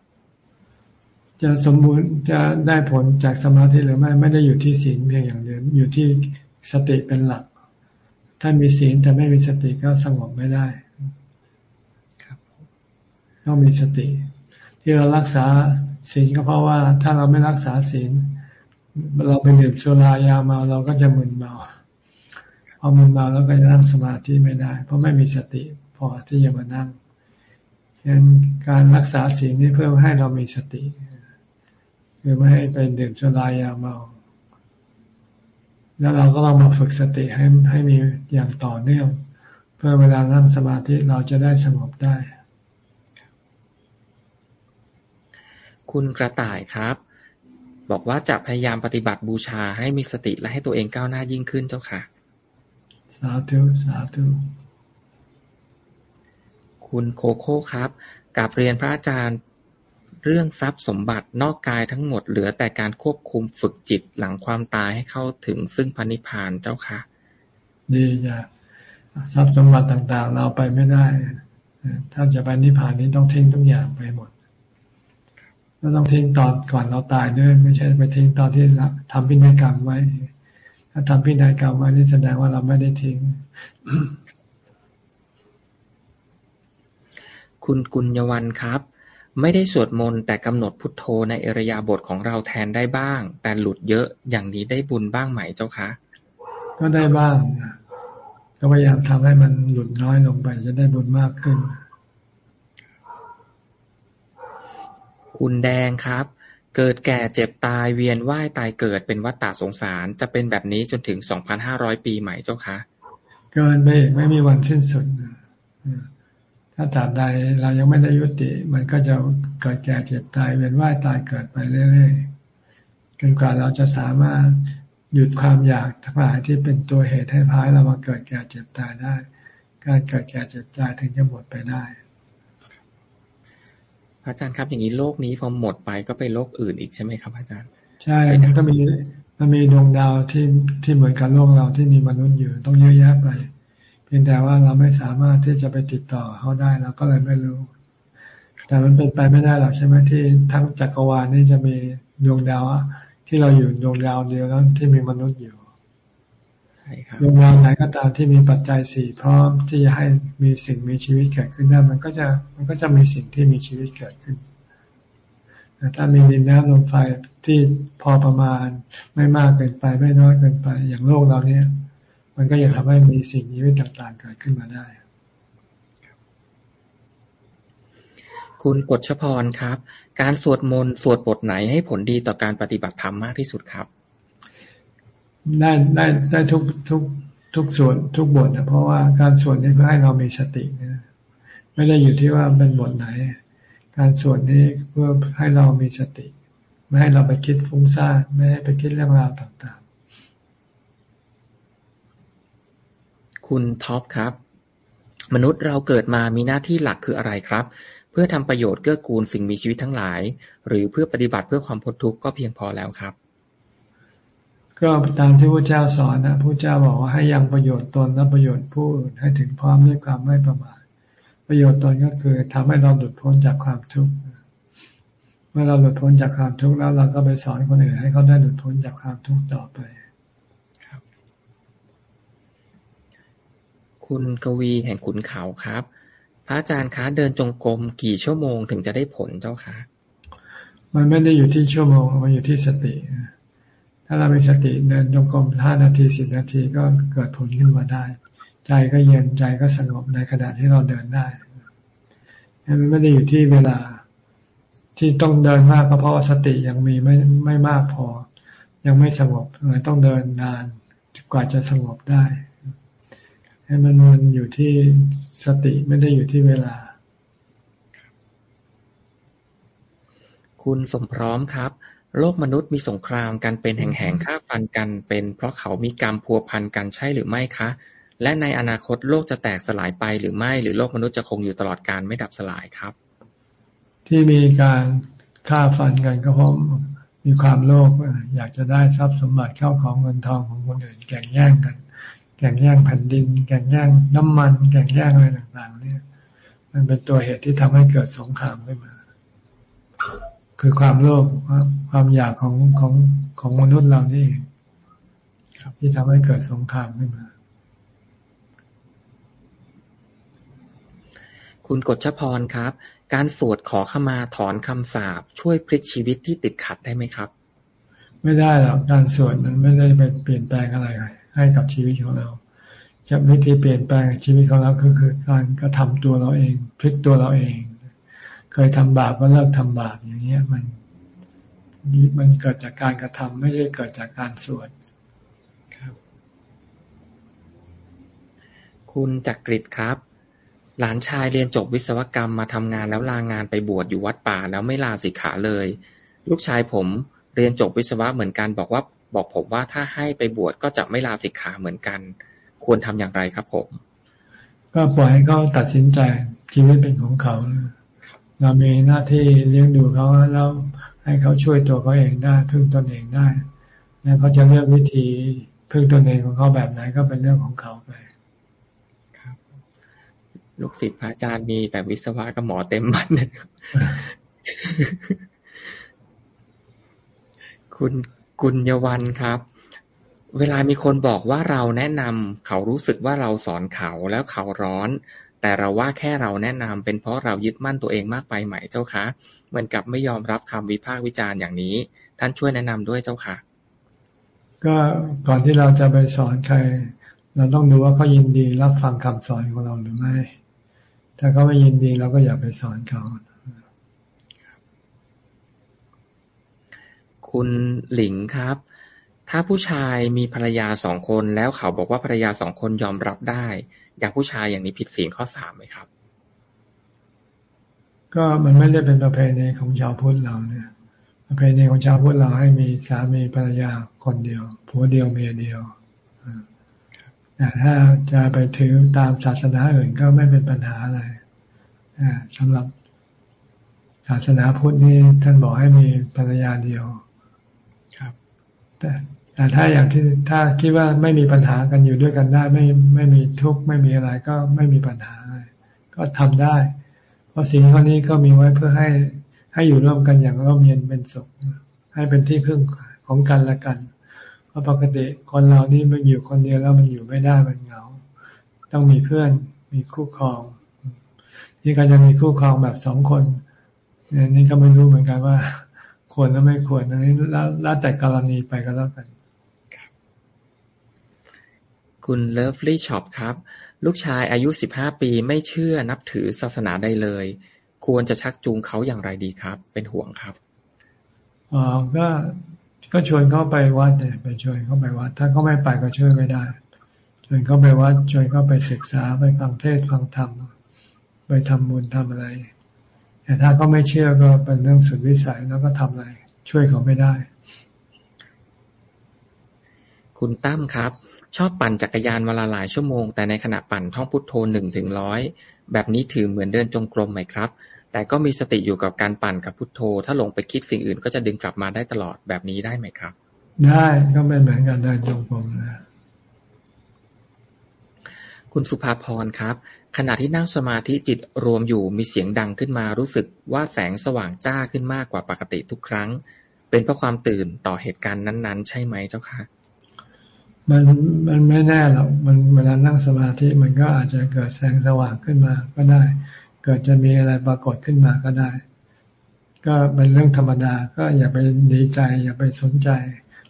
จะสมบูรณ์จะได้ผลจากสมาธิหรือไม่ไม่ได้อยู่ที่ศีลเพียงอย่างเดียวอยู่ที่สติเป็นหลัก ถ้ามีศีลแต่ไม่มีสติก็สงบไม่ได้ครับต้องมีสติ ที่เรารักษาศีลก็เพราะว่าถ้าเราไม่รักษาศีลเราไปดื่มสุรายาเมาเราก็จะมึนเมา พอมึนเมาแล้วก็จะนั่งสมาธิไม่ได้ เพราะไม่มีสติพอที่จะมานั่งฉะนั้นการรักษาศีลนี่เพื่อให้เรามีสติคือไม่ให้ไปดื่มสุรายาเมา แล้วเราก็ต้องมาฝึกสติให้ให้มีอย่างต่อเนื่อง เพื่อเวลานั่งสมาธิเราจะได้สงบได้ คุณกระต่ายครับ บอกว่าจะพยายามปฏิบัติบูชาให้มีสติและให้ตัวเองก้าวหน้ายิ่งขึ้นเจ้าค่ะ สาธุสาธุคุณโคโค่ครับกลับเรียนพระอาจารย์เรื่องทรัพย์สมบัตินอกกายทั้งหมดเหลือแต่การควบคุมฝึกจิตหลังความตายให้เข้าถึงซึ่งพันิพพานเจ้าค่ะ ดีจ้ะทรัพย์สมบัติต่างๆ เราไปไม่ได้ ถ้าจะไปนิพพานนี้ต้องทิ้งทุกอย่างไปหมดแล้วต้องทิ้งตอนก่อนเราตายด้วย ไม่ใช่ไปทิ้งตอนที่ทำพินัยกรรมไว้ ถ้าทำพินัยกรรมไว้นี่แสดงว่าเราไม่ได้ทิ้ง คุณกุญยวันครับ ไม่ได้สวดมนต์แต่กำหนดพุทโธในเอริยาบทของเราแทนได้บ้าง แต่หลุดเยอะอย่างนี้ได้บุญบ้างไหมเจ้าคะ ก็ได้บ้าง ก็พยายามทำให้มันหลุดน้อยลงไปจะได้บุญมากขึ้นคุณแดงครับ เกิดแก่เจ็บตายเวียนว่ายตายเกิดเป็นวัฏฏะสงสาร จะเป็นแบบนี้จนถึง2,500ปีใหม่เจ้าคะเกินไปไม่มีวันสิ้นสุดถ้าตราบใดเรายังไม่ได้ยุติ มันก็จะเกิดแก่เจ็บตายเวียนว่ายตายเกิดไปเรื่อยๆจนกว่าเราจะสามารถหยุดความอยากทั้งหลายที่เป็นตัวเหตุให้พายเรามาเกิดแก่เจ็บตายได้ การเกิดแก่เจ็บตายถึงจะหมดไปได้ อาจารย์ครับ อย่างนี้โลกนี้พอหมดไปก็ไปโลกอื่นอีกใช่ไหมครับ อาจารย์ ใช่มันก็มีมันมีดวงดาวที่ที่เหมือนกับโลกเราที่มีมนุษย์อยู่ต้องเยอะแยะไป เพียงแต่ว่าเราไม่สามารถที่จะไปติดต่อเขาได้เราก็เลยไม่รู้ แต่มันเป็นไปไม่ได้หรอกใช่ไหมที่ทั้งจักรวาลนี่จะมีดวงดาวที่เราอยู่ดวงดาวเดียวแล้วที่มีมนุษย์อยู่ ใช่ครับดวงดาวไหนก็ตามที่มีปัจจัยสี่พร้อมที่จะให้มีสิ่งมีชีวิตเกิดขึ้นได้มันก็จะมันก็จะมีสิ่งที่มีชีวิตเกิดขึ้นถ้ามีดินน้ำลมไฟที่พอประมาณไม่มากเกินไปไม่น้อยเกินไป อย่างโลกเราเนี่ย มันก็จะทำให้มีสิ่งมีชีวิตต่างๆเกิดขึ้นมาได้ คุณกฎชพรครับ การสวดมนต์สวดบทไหนให้ผลดีต่อการปฏิบัติธรรมมากที่สุดครับ ได้ได้ได้ทุกทุกทุกส่วนทุกบทนะเพราะว่าการสวดนี่เพื่อให้เรามีสตินะไม่ได้อยู่ที่ว่าเป็นบทไหน การสวดนี้เพื่อให้เรามีสติ ไม่ให้เราไปคิดฟุ้งซ่านไม่ให้ไปคิดเรื่องราวต่างๆ คุณท็อปครับ มนุษย์เราเกิดมามีหน้าที่หลักคืออะไรครับ เพื่อทำประโยชน์เกื้อกูลสิ่งมีชีวิตทั้งหลาย หรือเพื่อปฏิบัติเพื่อความพ้นทุกข์ก็เพียงพอแล้วครับ ก็ตามที่พระเจ้าสอนนะพระเจ้าบอกว่าให้ยังประโยชน์ตนและประโยชน์ผู้อื่นให้ถึงพร้อมด้วยความไม่ประมาทประโยชน์ตนก็คือทำให้เราหลุดพ้นจากความทุกข์เมื่อเราหลุดพ้นจากความทุกข์แล้วเราก็ไปสอนคนอื่นให้เขาได้หลุดพ้นจากความทุกข์ต่อไปคคุณกวีแห่งขุนเขาครับ พระอาจารย์คะเดินจงกรมกี่ชั่วโมงถึงจะได้ผลเจ้าคะมันไม่ได้อยู่ที่ชั่วโมงมันอยู่ที่สติ ถ้าเรามีสติเดินจงกรมห้านาทีสิบนาทีก็เกิดผลขึ้นมาได้ ใจก็เย็นใจก็สงบในขณะที่เราเดินได้มันไม่ได้อยู่ที่เวลาที่ต้องเดินมากก็เพราะว่าสติยังมีไม่ไม่มากพอ ยังไม่สงบเลยต้องเดินนานกว่าจะสงบได้ให้มันมันอยู่ที่สติไม่ได้อยู่ที่เวลา คุณสมพร้อมครับ โลกมนุษย์มีสงครามกันเป็นแห่ง ๆ ฆ่าฟันกันเป็น เพราะเขามีกรรมพัวพันกันใช่หรือไม่คะ และในอนาคตโลกจะแตกสลายไปหรือไม่ หรือโลกมนุษย์จะคงอยู่ตลอดการไม่ดับสลายครับ ที่มีการฆ่าฟันกันก็เพราะมีความโลภอยากจะได้ทรัพย์สมบัติเข้าของเงินทองของคนอื่นแข่งแย่งกันแข่งแย่งแผ่นดินแข่งแย่งน้ำมันแข่งแย่งอะไรต่างๆ เนี่ย มันเป็นตัวเหตุที่ทำให้เกิดสงครามขึ้นมา คือความโลภความอยากของของของมนุษย์เรานี่ครับ ที่ทำให้เกิดสงครามขึ้นมา คุณกฎชพรครับ การสวดขอขมาถอนคำสาปช่วยพลิกชีวิตที่ติดขัดได้ไหมครับ ไม่ได้หรอกการสวดมันไม่ได้ไปเปลี่ยนแปลงอะไร ให้กับชีวิตของเราจะวิธีเปลี่ยนแปลงชีวิตของเราคือคือการกระทาตัวเราเอง พลิกตัวเราเอง เคยทำบาปก็เลิกทำบาปอย่างเงี้ย มันมันเกิดจากการกระทำไม่ได้เกิดจากการสวดครับ คุณจักริดครับ หลานชายเรียนจบวิศวกรรมมาทำงานแล้วลางานไปบวชอยู่วัดป่าแล้วไม่ลาสิกขาเลย ลูกชายผมเรียนจบวิศวะเหมือนกันบอกว่าบอกผมว่าถ้าให้ไปบวชก็จะไม่ลาสิกขาเหมือนกัน ควรทำอย่างไรครับผม ก็ปล่อยให้เขาตัดสินใจชีวิตเป็นของเขา เรามีหน้าที่เลี้ยงดูเขาแล้วให้เขาช่วยตัวเขาเองได้พึ่งตนเองได้ แล้วเขาจะเลือกวิธีพึ่งตนเองของเขาแบบไหนก็เป็นเรื่องของเขาไปครับ ลูกศิษย์พระอาจารย์มีแบบวิศวะกับหมอเต็มบ้านเลยคุณกุญยวันครับ เวลามีคนบอกว่าเราแนะนำเขารู้สึกว่าเราสอนเขาแล้วเขาร้อน แต่เราว่าแค่เราแนะนำ เป็นเพราะเรายึดมั่นตัวเองมากไปไหมเจ้าคะ เหมือนกับไม่ยอมรับคำวิพากษ์วิจารณ์อย่างนี้ ท่านช่วยแนะนำด้วยเจ้าค่ะ ก็ก่อนที่เราจะไปสอนใคร เราต้องดูว่าเขายินดีรับฟังคำสอนของเราหรือไม่ ถ้าเขาไม่ยินดีเราก็อย่าไปสอนเขาคุณหลิงครับ ถ้าผู้ชายมีภรรยาสองคนแล้วเขาบอกว่าภรรยาสองคนยอมรับได้ อย่างผู้ชายอย่างนี้ผิดศีลข้อสามไหมครับ ก็มันไม่ได้เป็นประเพณีของชาวพุทธเราเนี่ย ประเพณีของชาวพุทธเราให้มีสามีภรรยาคนเดียวผัวเดียวเมียเดียวแต่ถ้าจะไปถือตามศาสนาอื่นก็ไม่เป็นปัญหาอะไรสำหรับศาสนาพุทธนี่ท่านบอกให้มีภรรยาเดียว ครับ แต่ แต่ถ้าอย่างที่ถ้าคิดว่าไม่มีปัญหากันอยู่ด้วยกันได้ ไม่ไม่มีทุกข์ไม่มีอะไรก็ไม่มีปัญหา ก็ทำได้ เพราะสิ่งข้อนี้ก็มีไว้เพื่อให้ให้อยู่ร่วมกันอย่างร่มเย็นเป็นสุขให้เป็นที่พึ่งของกันและกัน เพราะปกติคนเรานี่มันอยู่คนเดียวแล้วมันอยู่ไม่ได้มันเหงา ต้องมีเพื่อนมีคู่ครองที่ก็จะมีคู่ครองแบบสองคนนี่ก็ไม่รู้เหมือนกันว่า ควรหรือไม่ควรอันนี้แล้วแต่กรณีไปก็แล้วกัน คุณ Lovely Shop ครับ ลูกชายอายุสิบห้าปีไม่เชื่อนับถือศาสนาใดเลย ควรจะชักจูงเขาอย่างไรดีครับ เป็นห่วงครับอ๋อก็ก็ชวนเขาไปวัดเนี่ยไปชวนเขาไปวัด ถ้าเขาไม่ไปก็ช่วยไม่ได้ชวนเขาไปวัดชวนเขาไปศึกษาไปฟังเทศน์ฟังธรรมไปทำบุญทำอะไร แต่ถ้าเขาไม่เชื่อก็เป็นเรื่องสุดวิสัยแล้วก็ทำอะไร ช่วยเขาไม่ได้ คุณตั้มครับ ชอบปั่นจักรยานเวลาหลายชั่วโมง แต่ในขณะปั่นท่องพุทโธหนึ่งถึงร้อยแบบนี้ถือเหมือนเดินจงกรมไหมครับ แต่ก็มีสติอยู่กับการปั่นกับพุทโธ ถ้าลงไปคิดสิ่งอื่นก็จะดึงกลับมาได้ตลอดแบบนี้ได้ไหมครับ ได้ก็เป็นเหมือนกันเดินจงกรมนะคุณสุภาพรครับ ขณะที่นั่งสมาธิจิตรวมอยู่มีเสียงดังขึ้นมารู้สึกว่าแสงสว่างจ้าขึ้นมากกว่าปกติทุกครั้ง เป็นเพราะความตื่นต่อเหตุการณ์นั้น ๆ ใช่ไหมเจ้าคะ มันมันไม่แน่หรอกมันเวลานั่งสมาธิมันก็อาจจะเกิดแสงสว่างขึ้นมาก็ได้ เกิดจะมีอะไรปรากฏขึ้นมาก็ได้ ก็เป็นเรื่องธรรมดาก็อย่าไปดีใจ อย่าไปสนใจ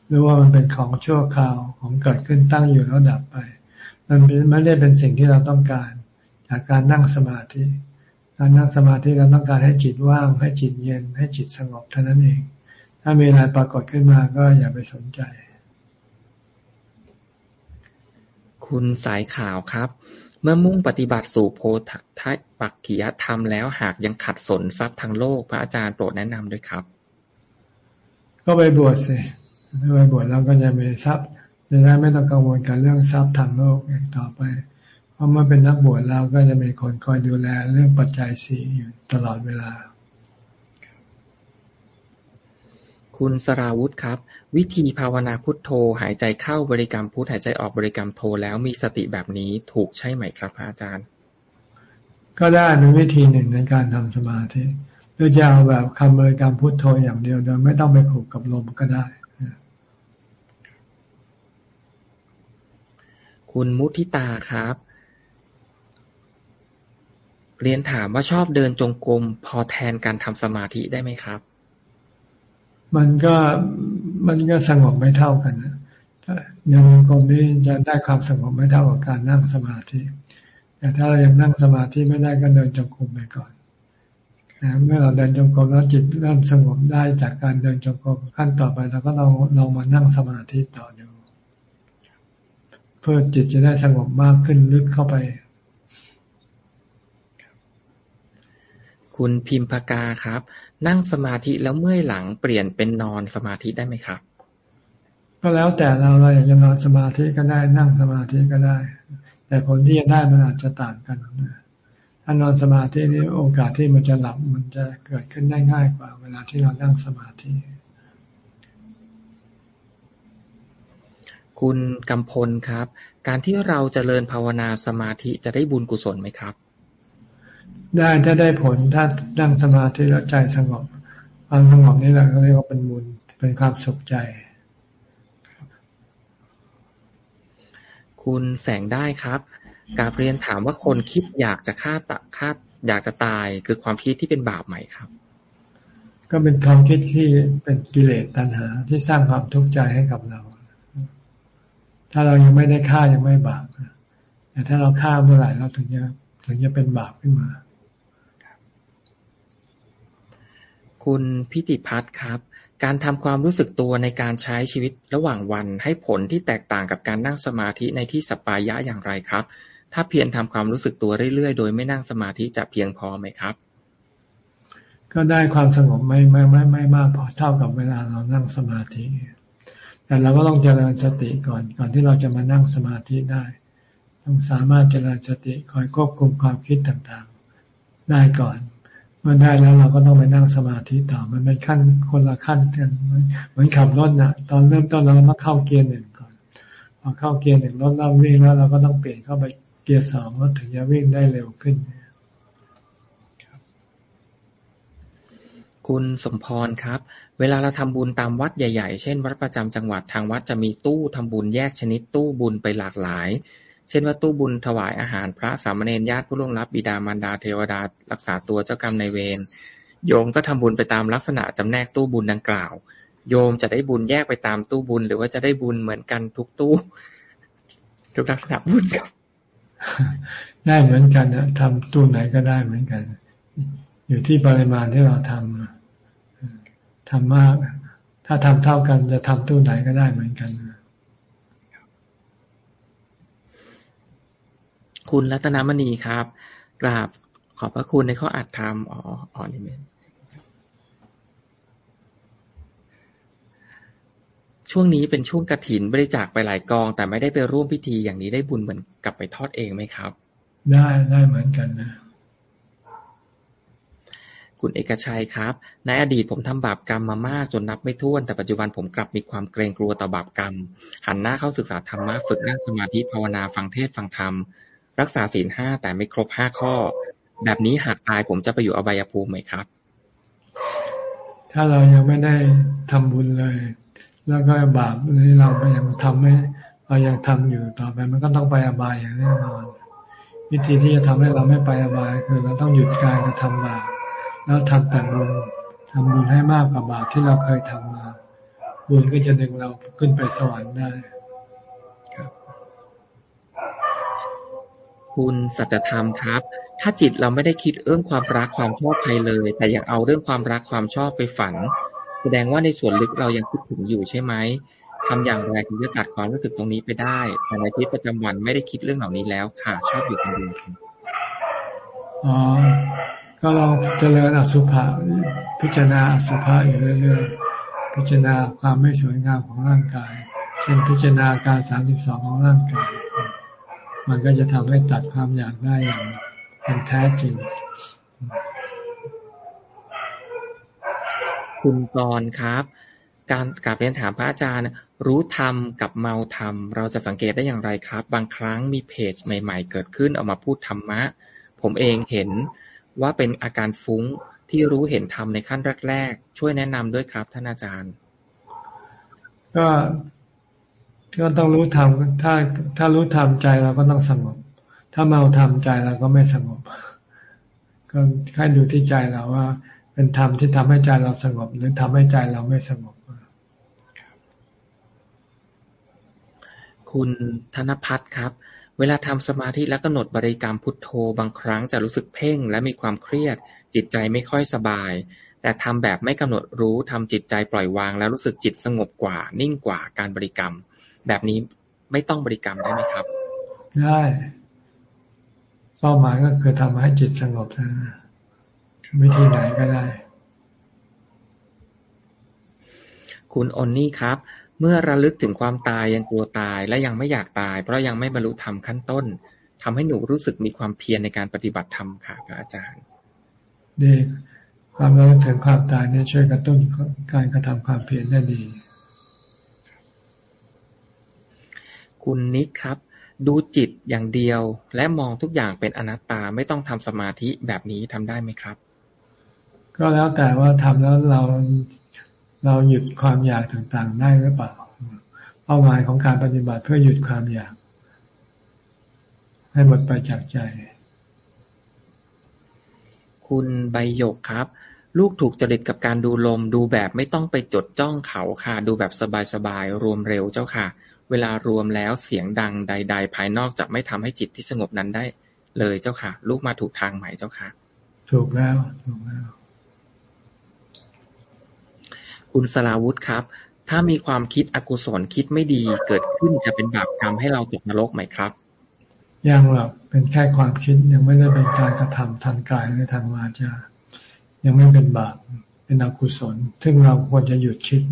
หรือว่ามันเป็นของชั่วคราวของเกิดขึ้นตั้งอยู่แล้วดับไป มันไม่ได้เป็นสิ่งที่เราต้องการ จากการนั่งสมาธิ การนั่งสมาธิเราต้องการให้จิตว่าง ให้จิตเย็น ให้จิตสงบเท่านั้นเอง ถ้ามีอะไรปรากฏขึ้นมาก็อย่าไปสนใจ คุณสายข่าวครับ เมื่อมุ่งปฏิบัติสู่โพธิปักขิยธรรมแล้วหากยังขัดสนทรัพย์ทางโลก พระอาจารย์โปรดแนะนำด้วยครับ ก็ไปบวชสิไปบวชแล้วก็จะมีทรัพย์จะได้ไม่ต้องกังวลกับเรื่องทรัพย์ทางโลกอีกต่อไป เพราะเมื่อเป็นนักบวชแล้วก็จะมีคนคอยดูแลเรื่องปัจจัยสีอยู่ตลอดเวลา คุณสราวุธครับ วิธีภาวนาพุทโธ หายใจเข้าบริกรรมพุทหายใจออกบริกรรมโธแล้วมีสติแบบนี้ถูกใช่ไหมครับอาจารย์ ก็ได้เป็นวิธีหนึ่งในการทำสมาธิหรือจะเอาแบบคำบริกรรมพุทโธอย่างเดียวโดยไม่ต้องไปผูกกับลมก็ได้ คุณมุทิตาครับเรียนถามว่าชอบเดินจงกรมพอแทนการทำสมาธิได้ไหมครับ มันก็มันก็สงบไม่เท่ากันนะยังกรมนี้จะได้ความสงบไม่เท่ากับการนั่งสมาธิ แต่ถ้าเรายังนั่งสมาธิไม่ได้ก็เดินจงกรมไปก่อนนะเมื่อเราเดินจงกรมแล้วจิตเริ่มสงบได้จากการเดินจงกรมขั้นต่อไปเราก็ลองลองมานั่งสมาธิต่อดูเพื่อจิตจะได้สงบมากขึ้นลึกเข้าไป คุณพิมพากาครับ นั่งสมาธิแล้วเมื่อยหลังเปลี่ยนเป็นนอนสมาธิได้ไหมครับ ก็แล้วแต่เราเราอยากจะนอนสมาธิก็ได้นั่งสมาธิก็ได้ แต่ผลที่จะได้มันอาจจะต่างกันถ้านอนสมาธินี่โอกาสที่มันจะหลับมันจะเกิดขึ้นได้ง่ายกว่า เวลาที่เรานั่งสมาธิคุณกำพลครับ การที่เราจเจริญภาวนาสมาธิจะได้บุญกุศลไหมครับ ได้ถ้าได้ผลถ้านั่งสมาธิแล้วใจสงบความสงบนี่แหละเขาเรียกว่าเป็นบุญเป็นความสุขใจ คุณแสงได้ครับกาเรียนถามว่าคนคิดอยากจะฆ่าตะฆ่าอยากจะตายคือความคิดที่เป็นบาปไหมครับ ก็เป็นความคิดที่เป็นกิเลสตัณหา ที่สร้างความทุกข์ใจให้กับเรา ถ้าเรายังไม่ได้ฆ่ายังไม่บาปแต่ถ้าเราฆ่าเมื่อไหร่เราถึงจะถึงจะเป็นบาปขึ้นมา คุณพิติพัฒน์ครับ การทำความรู้สึกตัวในการใช้ชีวิตระหว่างวันให้ผลที่แตกต่างกับการนั่งสมาธิในที่สปายะอย่างไรครับ ถ้าเพียรทำความรู้สึกตัวเรื่อยๆ โดยไม่นั่งสมาธิจะเพียงพอไหมครับ ก็ได้ความสงบไม่ไม่ไม่ไม่มากพอเท่ากับเวลาเรานั่งสมาธิแต่เราก็ต้องเจริญสติก่อนก่อนที่เราจะมานั่งสมาธิได้ ต้องสามารถเจริญสติคอยควบคุมความคิดต่างๆ ได้ก่อน เมื่อได้แล้วเราก็ต้องไปนั่งสมาธิต่อ มันเป็นขั้นคนละขั้นกันเหมือนขับรถนะตอนเริ่มต้นเราต้องเข้าเกียร์หนึ่งก่อนพอเข้าเกียร์หนึ่งรถเริ่มวิ่งแล้วเราก็ต้องเปลี่ยนเข้าไปเกียร์สองรถถึงจะวิ่งได้เร็วขึ้น คุณสมพรครับ เวลาเราทำบุญตามวัดใหญ่ ๆ เช่น วัดประจำจังหวัดทางวัดจะมีตู้ทำบุญแยกชนิดตู้บุญไปหลากหลาย เช่นว่าตู้บุญถวายอาหารพระสามเณรญาติผู้ล่วงลับบิดามารดาเทวดา รักษาตัวเจ้ากรรมในเวรโยมก็ทำบุญไปตามลักษณะจำแนกตู้บุญดังกล่าว โยมจะได้บุญแยกไปตามตู้บุญ หรือว่าจะได้บุญเหมือนกันทุกตู้ ทุกลักษณะบุญครับได้เหมือนกันนะทำตู้ไหนก็ได้เหมือนกัน อยู่ที่ปริมาณที่เราทำทำมาก ถ้าทำเท่ากันจะทำตู้ไหนก็ได้เหมือนกัน คุณรัตนมณีครับ กราบขอบพระคุณในข้ออัดธรรมอ๋ออ๋อนี่เมนช่วงนี้เป็นช่วงกระถินบริจาคไปหลายกอง แต่ไม่ได้ไปร่วมพิธีอย่างนี้ได้บุญเหมือนกลับไปทอดเองไหมครับ ได้ได้เหมือนกันนะคุณเอกชัยครับ ในอดีตผมทำบาปกรรมมามากจนนับไม่ถ้วน แต่ปัจจุบันผมกลับมีความเกรงกลัวต่อบาปกรรม หันหน้าเข้าศึกษาธรรมะฝึกนั่งสมาธิภาวนาฟังเทศฟังธรรม รักษาศีลห้าแต่ไม่ครบห้าข้อ แบบนี้หากตายผมจะไปอยู่อบายภูมิไหมครับ ถ้าเรายังไม่ได้ทำบุญเลย แล้วก็บาปนี้เรายังทำไม่เรายังทำอยู่ต่อไปมันก็ต้องไปอบายอย่างแน่นอนวิธีที่จะทำให้เราไม่ไปอบายคือเราต้องหยุดการกระทำบาปแล้วทำแต่บุญทำบุญให้มากกว่าบาปที่เราเคยทำมา บุญก็จะดึงเราขึ้นไปสวรรค์ได้ คุณสัจธรรมครับ ถ้าจิตเราไม่ได้คิดเรื่องความรักความชอบใครเลย แต่ยังเอาเรื่องความรักความชอบไปฝัน แสดงว่าในส่วนลึกเรายังคิดถึงอยู่ใช่ไหมทำอย่างไรถึงจะตัดความรู้สึกตรงนี้ไปได้แต่ในชีวิตประจำวันไม่ได้คิดเรื่องเหล่านี้แล้ว ค่ะ ชอบอยู่คนเดียวอ๋อ ก็ลองเจริญอสุภะพิจารณาอสุภะอยู่เรื่อยๆ พิจารณาความไม่สวยงามของร่างกาย เช่นพิจารณาการสามสิบสองของร่างกาย มันก็จะทำให้ตัดความอยากได้อย่างเป็นแท้จริง คุณกรครับ การกลับเรียนถามพระอาจารย์ รู้ธรรมกับเมาธรรม เราจะสังเกตได้อย่างไรครับ บางครั้งมีเพจใหม่ ๆ เกิดขึ้นออกมาพูดธรรมะ ผมเองเห็นว่าเป็นอาการฟุ้งที่รู้เห็นธรรมในขั้นแรกๆ ช่วยแนะนำด้วยครับท่านอาจารย์ ก็ ก็ต้องรู้ธรรมถ้าถ้ารู้ธรรมใจเราก็ต้องสงบ ถ้าเมาธรรมใจเราก็ไม่สงบ ก็ให้ดูที่ใจเราว่า เป็นธรรมที่ทำให้ใจเราสงบ หรือทำให้ใจเราไม่สงบ คุณธนพัฒน์ครับ เวลาทำสมาธิแล้วกำหนดบริกรรมพุทโธบางครั้งจะรู้สึกเพ่งและมีความเครียด จิตใจไม่ค่อยสบายแต่ทำแบบไม่กำหนดรู้ทำจิตใจปล่อยวาง แล้วรู้สึกจิตสงบกว่า นิ่งกว่าการบริกรรม แบบนี้ไม่ต้องบริกรรมได้ไหมครับ ได้ เป้าหมายก็คือทำให้จิตสงบนะวิธีไหนก็ได้ คุณอนนี่ครับ เมื่อระลึกถึงความตายยังกลัวตายและยังไม่อยากตาย เพราะยังไม่บรรลุธรรมขั้นต้นทำให้หนูรู้สึกมีความเพียรในการปฏิบัติธรรมค่ะพระอาจารย์ดีความระลึกถึงความตายเนี่ยช่วยกระตุ้นการกระทำความเพียรได้ดี คุณนิกครับ ดูจิตอย่างเดียว และมองทุกอย่างเป็นอนัตตาไม่ต้องทำสมาธิแบบนี้ทำได้ไหมครับ ก็แล้วแต่ว่าทำแล้วเราเราหยุดความอยากต่างๆ ได้หรือเปล่าเป้าหมายของการปฏิบัติเพื่อหยุดความอยาก ให้หมดไปจากใจ คุณใบหยกครับ ลูกถูกจริตกับการดูลมดูแบบไม่ต้องไปจดจ้องเขาค่ะ ดูแบบสบายๆรวมเร็วเจ้าค่ะ เวลารวมแล้วเสียงดังใด ๆ ภายนอกจะไม่ทำให้จิตที่สงบนั้นได้ เลยเจ้าค่ะ ลูกมาถูกทางไหมเจ้าค่ะ ถูกแล้ว ถูกแล้ว คุณสลาวุธครับ ถ้ามีความคิดอกุศลคิดไม่ดีเกิดขึ้นจะเป็นบาปกรรมให้เราตกนรกไหมครับยังหรอกเป็นแค่ความคิดยังไม่ได้เป็นการกระทำทางกายหรือทางวาจายังไม่เป็นบาปเป็นอกุศล ซึ่งเราควรจะหยุดคิด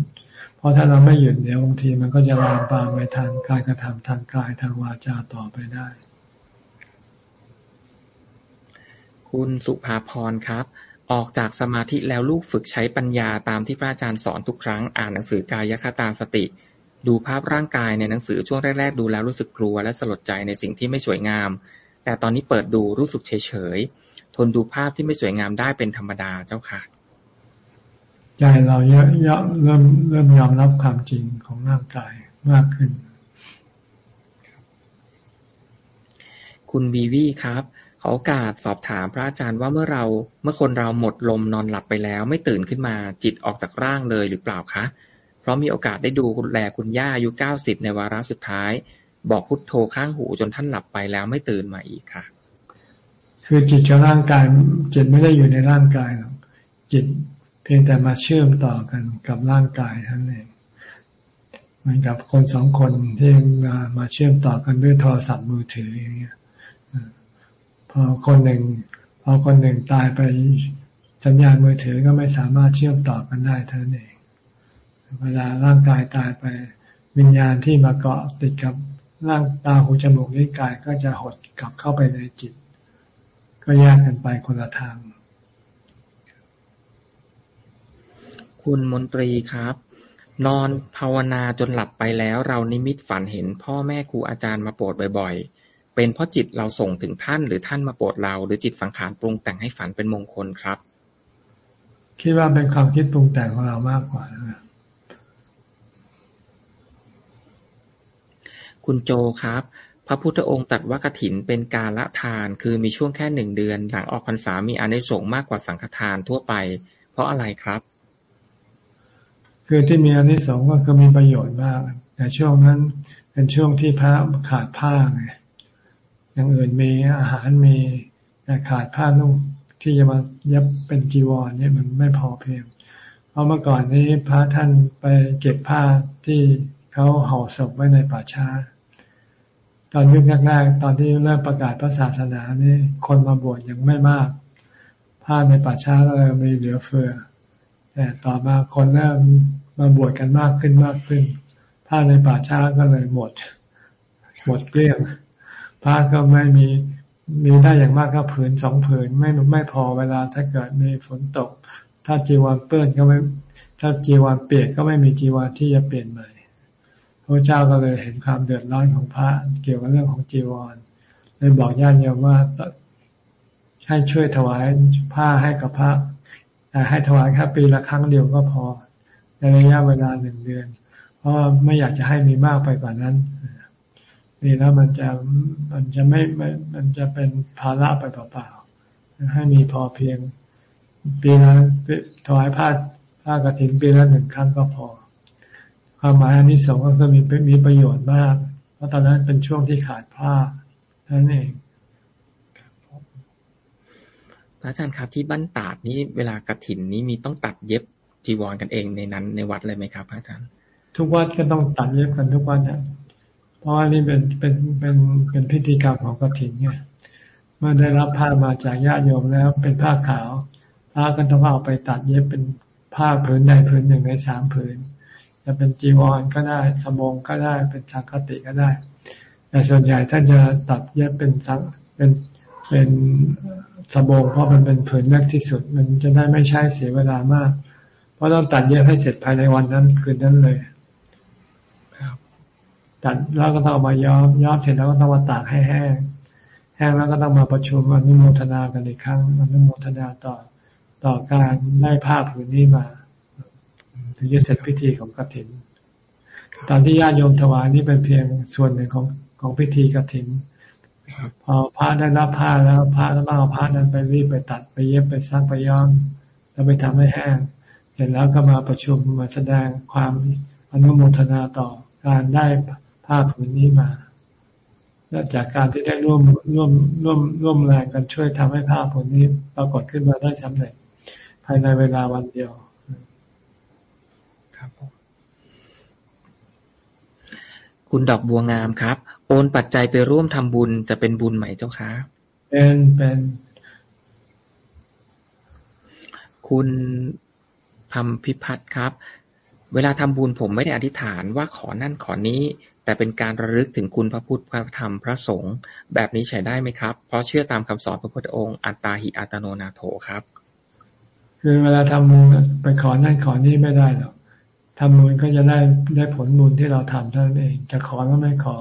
เพราะถ้าเราไม่หยุดเดี๋ยวบางทีมันก็จะลามปามไปทางการกระทำทางกายทางวาจาต่อไปได้ คุณสุภาพรครับ ออกจากสมาธิแล้วลูกฝึกใช้ปัญญาตามที่พระอาจารย์สอนทุกครั้งอ่านหนังสือกายคตาสติ ดูภาพร่างกายในหนังสือช่วงแรกๆดูแล้วรู้สึกกลัวและสลดใจในสิ่งที่ไม่สวยงาม แต่ตอนนี้เปิดดูรู้สึกเฉยๆทนดูภาพที่ไม่สวยงามได้เป็นธรรมดาเจ้าค่ะ ใจเราเยอะเยอะเริ่มเริ่มยอมรับความจริงของร่างกายมากขึ้น คุณวีวีครับขอโอกาสสอบถามพระอาจารย์ว่าเมื่อเราเมื่อคนเราหมดลมนอนหลับไปแล้ว ไม่ตื่นขึ้นมาจิตออกจากร่างเลยหรือเปล่าคะ เพราะมีโอกาสได้ดูคุณแลคุณย่าอายุเก้าสิบในวาระสุดท้าย บอกพุทโธข้างหูจนท่านหลับไปแล้วไม่ตื่นมาอีกค่ะ คือจิตกับร่างกายจิตไม่ได้อยู่ในร่างกายหรอกจิตเพียงแต่มาเชื่อมต่อกันกับร่างกายท่านเองเหมือนกับคนสองคนที่มามาเชื่อมต่อกันด้วยโทรศัพท์มือถืออย่างเงี้ยพอคนหนึ่งพอคนหนึ่งตายไปสัญญาณมือถือก็ไม่สามารถเชื่อมต่อกันได้เท่านั้นเอง เวลาร่างกายตายไป วิญญาณที่มาเกาะติดกับร่างตาหูจมูกนิ้วกายก็จะหดกลับเข้าไปในจิต ก็แยกกันไปคนละทาง คุณมนตรีครับ นอนภาวนาจนหลับไปแล้วเรานิมิตฝันเห็น พ่อแม่ครูอาจารย์มาโปรดบ่อยเป็นเพราะจิตเราส่งถึงท่านหรือท่านมาโปรดเรา หรือจิตสังขารปรุงแต่งให้ฝันเป็นมงคลครับ คิดว่าเป็นความคิดปรุงแต่งของเรามากกว่านะคุณโจครับ พระพุทธองค์ตรัสว่ากถินเป็นการละทาน คือมีช่วงแค่หนึ่งเดือน หลังออกพรรษามีอานิสงส์มากกว่าสังฆทานทั่วไป เพราะอะไรครับ คือที่มีอานิสงส์ก็คือมีประโยชน์มาก แต่ช่วงนั้นเป็นช่วงที่พระขาดผ้าไงอย่างอื่นมีอาหารมีแต่ขาดผ้านุ่งที่จะมายับเป็นจีวรเนี่ยมันไม่พอเพียง เพราะเมื่อก่อนนี้พระท่านไปเก็บผ้าที่เขาห่อศพไว้ในป่าช้า ตอนยุคแรกๆตอนที่เริ่มประกาศพระศาสนานี่คนมาบวชยังไม่มาก ผ้าในป่าช้าก็เลยมีเหลือเฟือ แต่ต่อมาคนเริ่ม มาบวชกันมากขึ้นมากขึ้นผ้าในป่าช้าก็เลยหมด หมดเกลี้ยงผ้าก็ไม่มีมีได้อย่างมากก็ผืนสองผืนไม่ไม่พอเวลาถ้าเกิดมีฝนตก ถ้าจีวรเปื้อนก็ไม่ถ้าจีวรเปียกก็ไม่มีจีวรที่จะเปลี่ยนใหม่พระเจ้าก็เลยเห็นความเดือดร้อนของพระเกี่ยวกับเรื่องของจีวรเลยบอกญาติโยมว่าให้ช่วยถวายผ้าให้กับพระแต่ให้ถวายแค่ปีละครั้งเดียวก็พอ ในระยะเวลาหนึ่งเดือน เพราะไม่อยากจะให้มีมากไปกว่านั้นนี่แล้วมันจะมันจะไม่ไม่มันจะเป็นภาระไปเปล่าๆให้มีพอเพียงปีละถวายผ้าผ้ากรถินปีละหนึ่งครั้งก็พอ ความหมายอันนี้สองก็คือมีมีประโยชน์มาก เพราะตอนนั้นเป็นช่วงที่ขาดผ้านั่นเองพระอาจารย์ครับที่บ้านตาดนี้เวลากระถินนี้มีต้องตัดเย็บ จีวรกันเองในนั้นในวัดเลยไหมครับอาจารย์ ทุกวัดก็ต้องตัดเย็บกันทุกวัดนะเพราะว่านี่เป็นเป็นเป็นเป็นพิธีกรรมของกฐินไงเมื่อได้รับผ้ามาจากญาติโยมแล้วเป็นผ้าขาวผ้าก็ต้องเอาไปตัดเย็บเป็นผ้าผืนใดผืนหนึ่งในสามผืนจะเป็นจีวรก็ได้สมงก็ได้เป็นสังคติก็ได้ แต่ส่วนใหญ่ท่านจะตัดเย็บเป็นสังเป็นเป็นสบงเพราะมันเป็นผืนแรกที่สุด มันจะได้ไม่ใช้เสียเวลามาก เพราะต้องตัดเย็บให้เสร็จภายในวันนั้นคืนนั้นเลยตัดแล้วก็ต้องเอามาย้อมย้อมเสร็จแล้วก็ต้องมาตากให้แห้ง แห้งแล้วก็ต้องมาประชุมอนุโมทนากันอีกครั้งอนุโมทนาต่อต่อการได้ผ้าผืนนี้มาถึงจะเสร็จพิธีของกฐิน ตอนที่ญาติโยมถวายนี่เป็นเพียงส่วนหนึ่งของของพิธีกฐินพอพระได้รับผ้าแล้วพระต้องเอาผ้านั้นไปรีบไปตัดไปเย็บไปซักไปย้อมแล้วไปทำให้แห้ง เสร็จแล้วก็มาประชุมมาแสดงความอนุโมทนาต่อการได้ผ้าผืนนี้มาและจากการที่ได้ร่วมร่วมร่วมร่วมแรงกันช่วยทำให้ผ้าผืนนี้ปรากฏขึ้นมาได้สำเร็จ ภายในเวลาวันเดียว ครับคุณดอกบัวงามครับ โอนปัจจัยไปร่วมทำบุญจะเป็นบุญไหมเจ้าคะเป็นเป็น คุณ พัมพิพัฒน์ครับ เวลาทำบุญผมไม่ได้อธิษฐานว่าขอนั่นขอนี้ แต่เป็นการระลึกถึงคุณพระพุทธพระธรรมพระสงฆ์แบบนี้ใช้ได้ไหมครับ เพราะเชื่อตามคำสอนพระพุทธองค์อัตตาหิอัตโนนาโถครับ คือเวลาทำบุญไปขอนั่นขอนี้ไม่ได้หรอกทำบุญก็จะได้ได้ผลบุญที่เราทำเท่านั้นเอง จะขอก็ไม่ขอ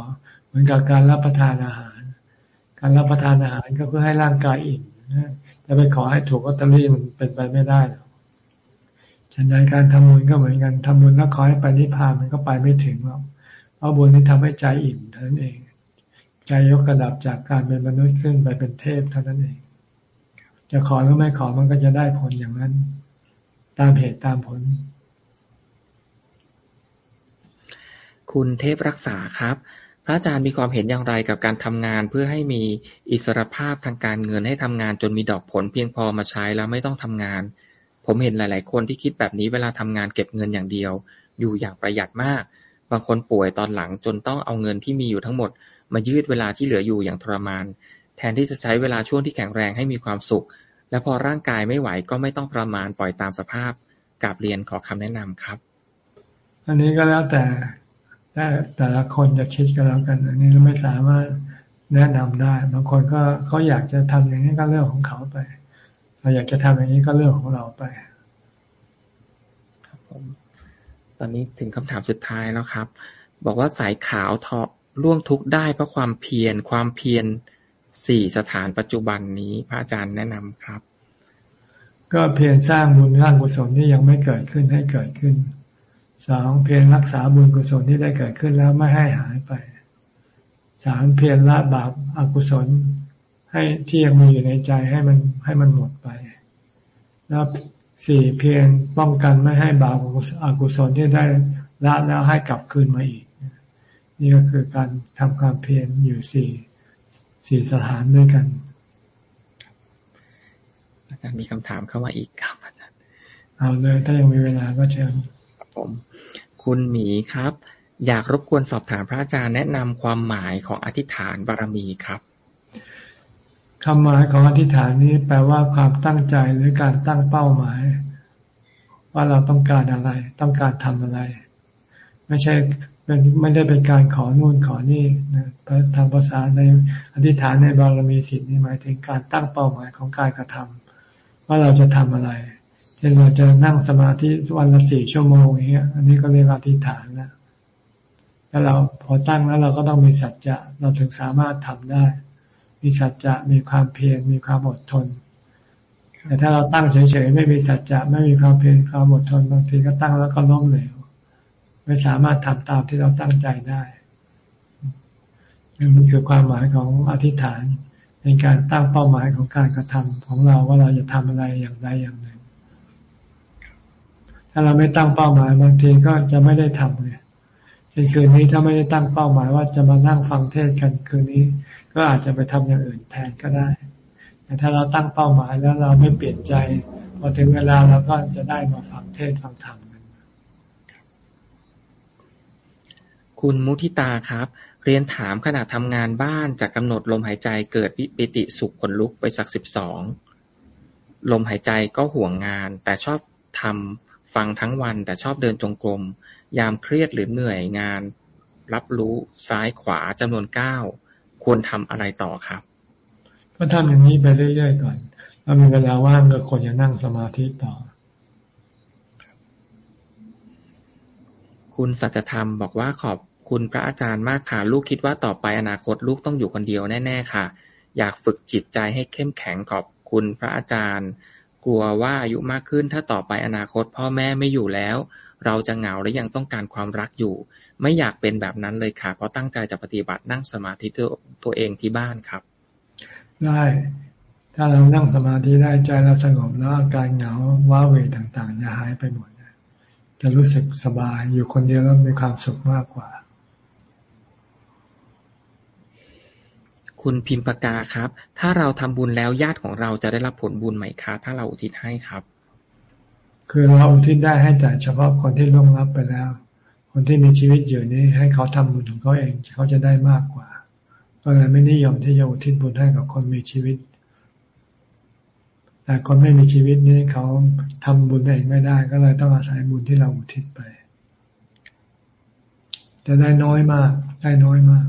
เหมือนกับการรับประทานอาหาร การรับประทานอาหารก็เพื่อให้ร่างกายอิ่มจะไปขอให้ถูกอัตตรีมันเป็นไปไม่ได้หรอก ฉันใดการทำบุญก็เหมือนกันทำบุญแล้วขอให้ไปนิพพานมันก็ไปไม่ถึงหรอกเพราะบุญนี้ทำให้ใจอิ่มเท่านั้นเอง ใจยกกระดับจากการเป็นมนุษย์ขึ้นไปเป็นเทพเท่านั้นเอง จะขอหรือไม่ขอมันก็จะได้ผลอย่างนั้น ตามเหตุตามผล คุณเทพรักษาครับพระอาจารย์มีความเห็นอย่างไรกับการทำงานเพื่อให้มีอิสรภาพทางการเงินให้ทำงานจนมีดอกผลเพียงพอมาใช้แล้วไม่ต้องทำงาน ผมเห็นหลาย ๆ คนที่คิดแบบนี้เวลาทำงานเก็บเงินอย่างเดียว อยู่อย่างประหยัดมาก บางคนป่วยตอนหลังจนต้องเอาเงินที่มีอยู่ทั้งหมด มายืดเวลาที่เหลืออยู่อย่างทรมาน แทนที่จะใช้เวลาช่วงที่แข็งแรงให้มีความสุข และพอร่างกายไม่ไหวก็ไม่ต้องทรมานปล่อยตามสภาพกาบเรียนขอคำแนะนำครับ อันนี้ก็แล้วแต่แต่แต่ละคนจะคิดกันแล้วกัน อันนี้เราไม่สามารถแนะนำได้ บางคนก็เขาอยากจะทำอย่างนี้ก็เรื่องของเขาไป เราอยากจะทำอย่างนี้ก็เรื่องของเราไป ครับผมตอนนี้ถึงคำถามสุดท้ายแล้วครับ บอกว่าสายขาวทอร่วมทุกข์ได้เพราะความเพียรความเพียรสี่สถานปัจจุบันนี้พระอาจารย์แนะนำครับ ก็เพียรสร้างบุญสร้างกุศลที่ยังไม่เกิดขึ้นให้เกิดขึ้นสองเพียรรักษาบุญกุศลที่ได้เกิดขึ้นแล้วไม่ให้หายไปสามเพียรละบาปอากุศล ให้ที่ยังมีอยู่ในใจให้มันให้มันหมดไป แล้วสี่เพียรป้องกันไม่ให้บาปอากุศลที่ได้ละแล้วให้กลับคืนมาอีก นี่ก็คือการทำความเพียรอยู่สี่สี่สถานด้วยกัน อาจารย์มีคำถามเข้ามาอีกครับอาจารย์เอาเลยถ้ายังมีเวลาก็เชิญครับผม คุณหมีครับ อยากรบกวนสอบถามพระอาจารย์แนะนำความหมายของอธิษฐานบารมีครับ คำหมายของอธิษฐานนี้แปลว่าความตั้งใจหรือการตั้งเป้าหมาย ว่าเราต้องการอะไร ต้องการทำอะไร ไม่ใช่เป็นไม่ได้เป็นการขอนู่นขอนี่นะทางภาษาในอธิษฐานในบารมีสิทธิ์นี่หมายถึงการตั้งเป้าหมายของการกระทำว่าเราจะทำอะไร เช่นเราจะนั่งสมาธิวันละสี่ชั่วโมงอย่างเงี้ย อันนี้ก็เรียกอธิษฐานนะแล้วเราพอตั้งแล้วเราก็ต้องมีสัจจะเราถึงสามารถทำได้ มีสัจจะมีความเพียรมีความอดทน แต่ถ้าเราตั้งเฉยๆไม่มีสัจจะไม่มีความเพียรความอดทนบางทีก็ตั้งแล้วก็ล้มเหลวไม่สามารถทำตามที่เราตั้งใจได้นี่คือความหมายของอธิษฐานในการตั้งเป้าหมายของการกระทำของเราว่าเราจะทำอะไรอย่างใดอย่างหนึ่ง ถ้าเราไม่ตั้งเป้าหมายบางทีก็จะไม่ได้ทำเลยในคืนนี้ถ้าไม่ได้ตั้งเป้าหมายว่าจะมานั่งฟังเทศกันคืนนี้ ก็อาจจะไปทำอย่างอื่นแทนก็ได้แต่ถ้าเราตั้งเป้าหมายแล้วเราไม่เปลี่ยนใจ พอถึงเวลาเราก็จะได้มาฟังเทศฟังธรรมกันคุณมุทิตาครับ เรียนถามขณะทำงานบ้านจากกำหนดลมหายใจเกิดปิติสุขขนลุกไปสักสิบสองลมหายใจก็ห่วงงาน แต่ชอบทำฟังทั้งวัน แต่ชอบเดินจงกรมยามเครียดหรือเหนื่อยงาน รับรู้ซ้ายขวาจำนวนเก้า ควรทำอะไรต่อครับ ก็ทำอย่างนี้ไปเรื่อยๆก่อนถ้ามีเวลาว่างก็ควรจะนั่งสมาธิต่อ คุณสัจธรรมบอกว่าขอบคุณพระอาจารย์มากค่ะ ลูกคิดว่าต่อไปอนาคตลูกต้องอยู่คนเดียวแน่ๆค่ะ อยากฝึกจิตใจให้เข้มแข็งขอบคุณพระอาจารย์ กลัวว่าอายุมากขึ้นถ้าต่อไปอนาคต พ่อแม่ไม่อยู่แล้ว เราจะเหงาและยังต้องการความรักอยู่ ไม่อยากเป็นแบบนั้นเลยค่ะ เพราะตั้งใจจะปฏิบัตินั่งสมาธิตัวตัวเองที่บ้านครับ ได้ ถ้าเรานั่งสมาธิได้ใจเราสงบแล้วอาการเหงาว้าเวต่างๆจะหายไปหมดจะรู้สึกสบายอยู่คนเดียวแล้วมีความสุขมากกว่า คุณพิมพ์ปากาครับ ถ้าเราทำบุญแล้วญาติของเราจะได้รับผลบุญไหมคะ ถ้าเราอุทิศให้ครับ คือเราอุทิศได้ให้แต่เฉพาะคนที่ล่วงลับไปแล้ว คนที่มีชีวิตอยู่นี้ให้เขาทำบุญของเขาเองเขาจะได้มากกว่าก็เลยไม่นิยมที่จะอุทิศบุญให้กับคนมีชีวิตแต่คนไม่มีชีวิตนี้เขาทำบุญเองไม่ได้ ก็เลยต้องอาศัยบุญที่เราอุทิศไปจะได้น้อยมาก ได้น้อยมาก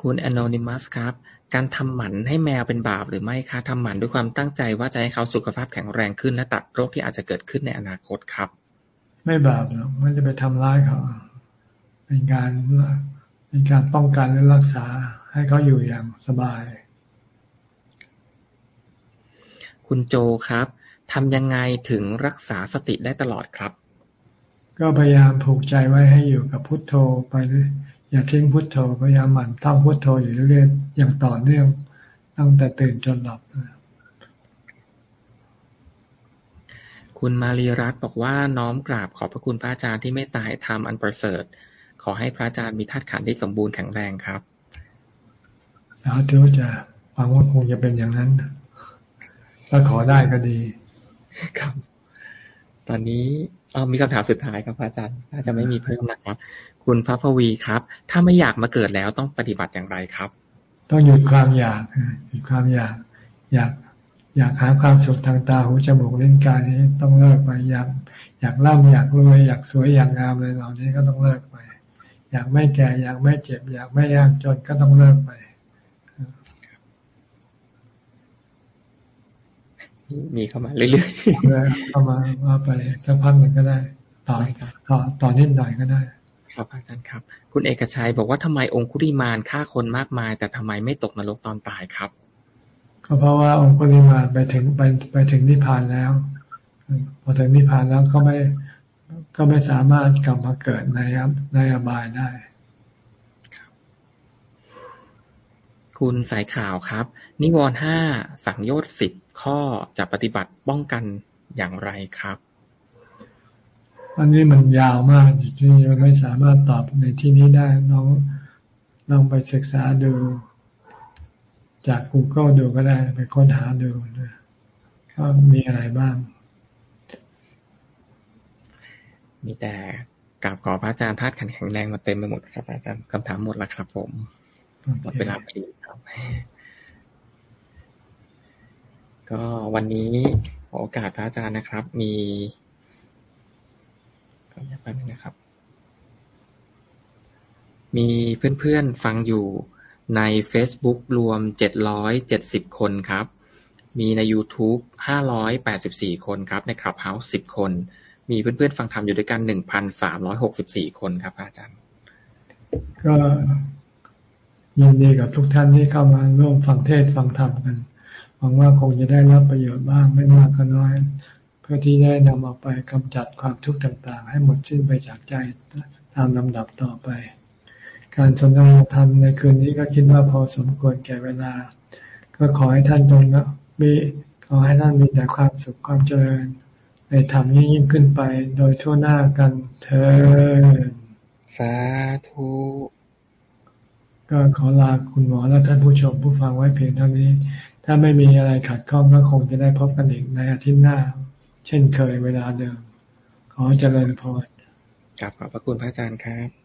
คุณอนอนิมัสครับ การทำหมันให้แมวเป็นบาปหรือไม่คะทำหมันด้วยความตั้งใจว่าจะให้เขาสุขภาพแข็งแรงขึ้นและตัดโรคที่อาจจะเกิดขึ้นในอนาคตครับ ไม่บาปหรอกมันจะไปทำร้ายเขา เป็นการเป็นการป้องกันและรักษาให้เขาอยู่อย่างสบาย คุณโจครับทำยังไงถึงรักษาสติได้ตลอดครับ ก็พยายามผูกใจไว้ให้อยู่กับพุทโธไปเลยอย่าทิ้งพุทโธพยายามหมั่นท่องพุทโธอยู่เรื่อยๆอย่างต่อเนื่องตั้งแต่ตื่นจนหลับนะ คุณมารีรัตน์บอกว่าน้อมกราบขอบพระคุณพระอาจารย์ที่ไม่ตายทำอันประเสริฐ ขอให้พระอาจารย์มีธาตุขันธ์ที่สมบูรณ์แข็งแรงครับสาธุจะหวังว่าคงจะเป็นอย่างนั้นถ้าขอได้ก็ดี ครับ ตอนนี้ออมีคำถามสุดท้ายครับพระอาจารย์อาจจะไม่มีเพิ่มนะครับ คุณพระพวีครับ ถ้าไม่อยากมาเกิดแล้วต้องปฏิบัติอย่างไรครับ ต้องหยุดความอยากหยุดความอยาก อยาก อยากหาความสุขทางตาหูจมูกลิ้นกายนี้ต้องเลิกไปอยากอยากร่ำอยากรวยอยากสวยอยากงามเลยเหล่านี้ก็ต้องเลิกไป อยากไม่แก่อยากไม่เจ็บ อยากไม่ยากจนก็ต้องเลิกไป มีเข้ามาเรื่อยๆเข้ามาว่าไปสักพักหนึ่งก็ได้ ต่อต่อต่อนิดหน่อยก็ได้ ครับอาจารย์ครับ คุณเอกชัยบอกว่าทำไมองคุริมานฆ่าคนมากมาย แต่ทำไมไม่ตกนรกตอนตายครับ ก็เพราะว่าองคุลิมาไปถึงไปไปถึงนิพพานแล้ว พอถึงนิพพานแล้วก็ไม่ก็ไม่สามารถกลับมาเกิดในในอบายได้ คุณสายข่าวครับ นิวรณ์ห้าสังโยชน์สิบข้อจะปฏิบัติป้องกันอย่างไรครับ อันนี้มันยาวมากจริงๆไม่สามารถตอบในที่นี้ได้ลองลองไปศึกษาดู จาก Google ดูก็ได้ ไปค้นหาดูนะก็มีอะไรบ้าง มีแต่กราบขอพระอาจารย์ธาตุขันแข็งแรงมาเต็มไปหมดครับอาจารย์คำถามหมดแล้วครับ ผมหมดเวลาพอดีครับ ก็วันนี้ขอโอกาสพระอาจารย์นะครับ มีก็อย่าไปนะครับ มีเพื่อนๆฟังอยู่ ใน Facebook รวม770คนครับ มีใน YouTube 584คนครับ ใน Clubhouse 10คน มีเพื่อนๆ ฟังธรรมอยู่ด้วยกัน1,364คนครับ อาจารย์ ก็ยินดีกับทุกท่านที่เข้ามาร่วมฟังเทศฟังธรรมกันหวังว่าคงจะได้รับประโยชน์บ้างไม่มากก็น้อย เพื่อที่ได้นำเอาไปกำจัดความทุกข์ต่าง ๆ ให้หมดสิ้นไปจากใจตามลำดับต่อไป การสนทนาธรรมในคืนนี้ก็คิดว่าพอสมควรแก่เวลา ก็ขอให้ท่านจงมีขอให้ท่านมีแต่ความสุขความเจริญ ในธรรมยิ่งขึ้นไปโดยทั่วหน้ากันเธอสาธุก็ขอลาคุณหมอและท่านผู้ชมผู้ฟังไว้เพียงเท่านี้ ถ้าไม่มีอะไรขัดข้องก็คงจะได้พบกันอีกในอาทิตย์หน้า เช่นเคยเวลาเดิม ขอเจริญพรกราบขอบพระคุณพระอาจารย์ครับ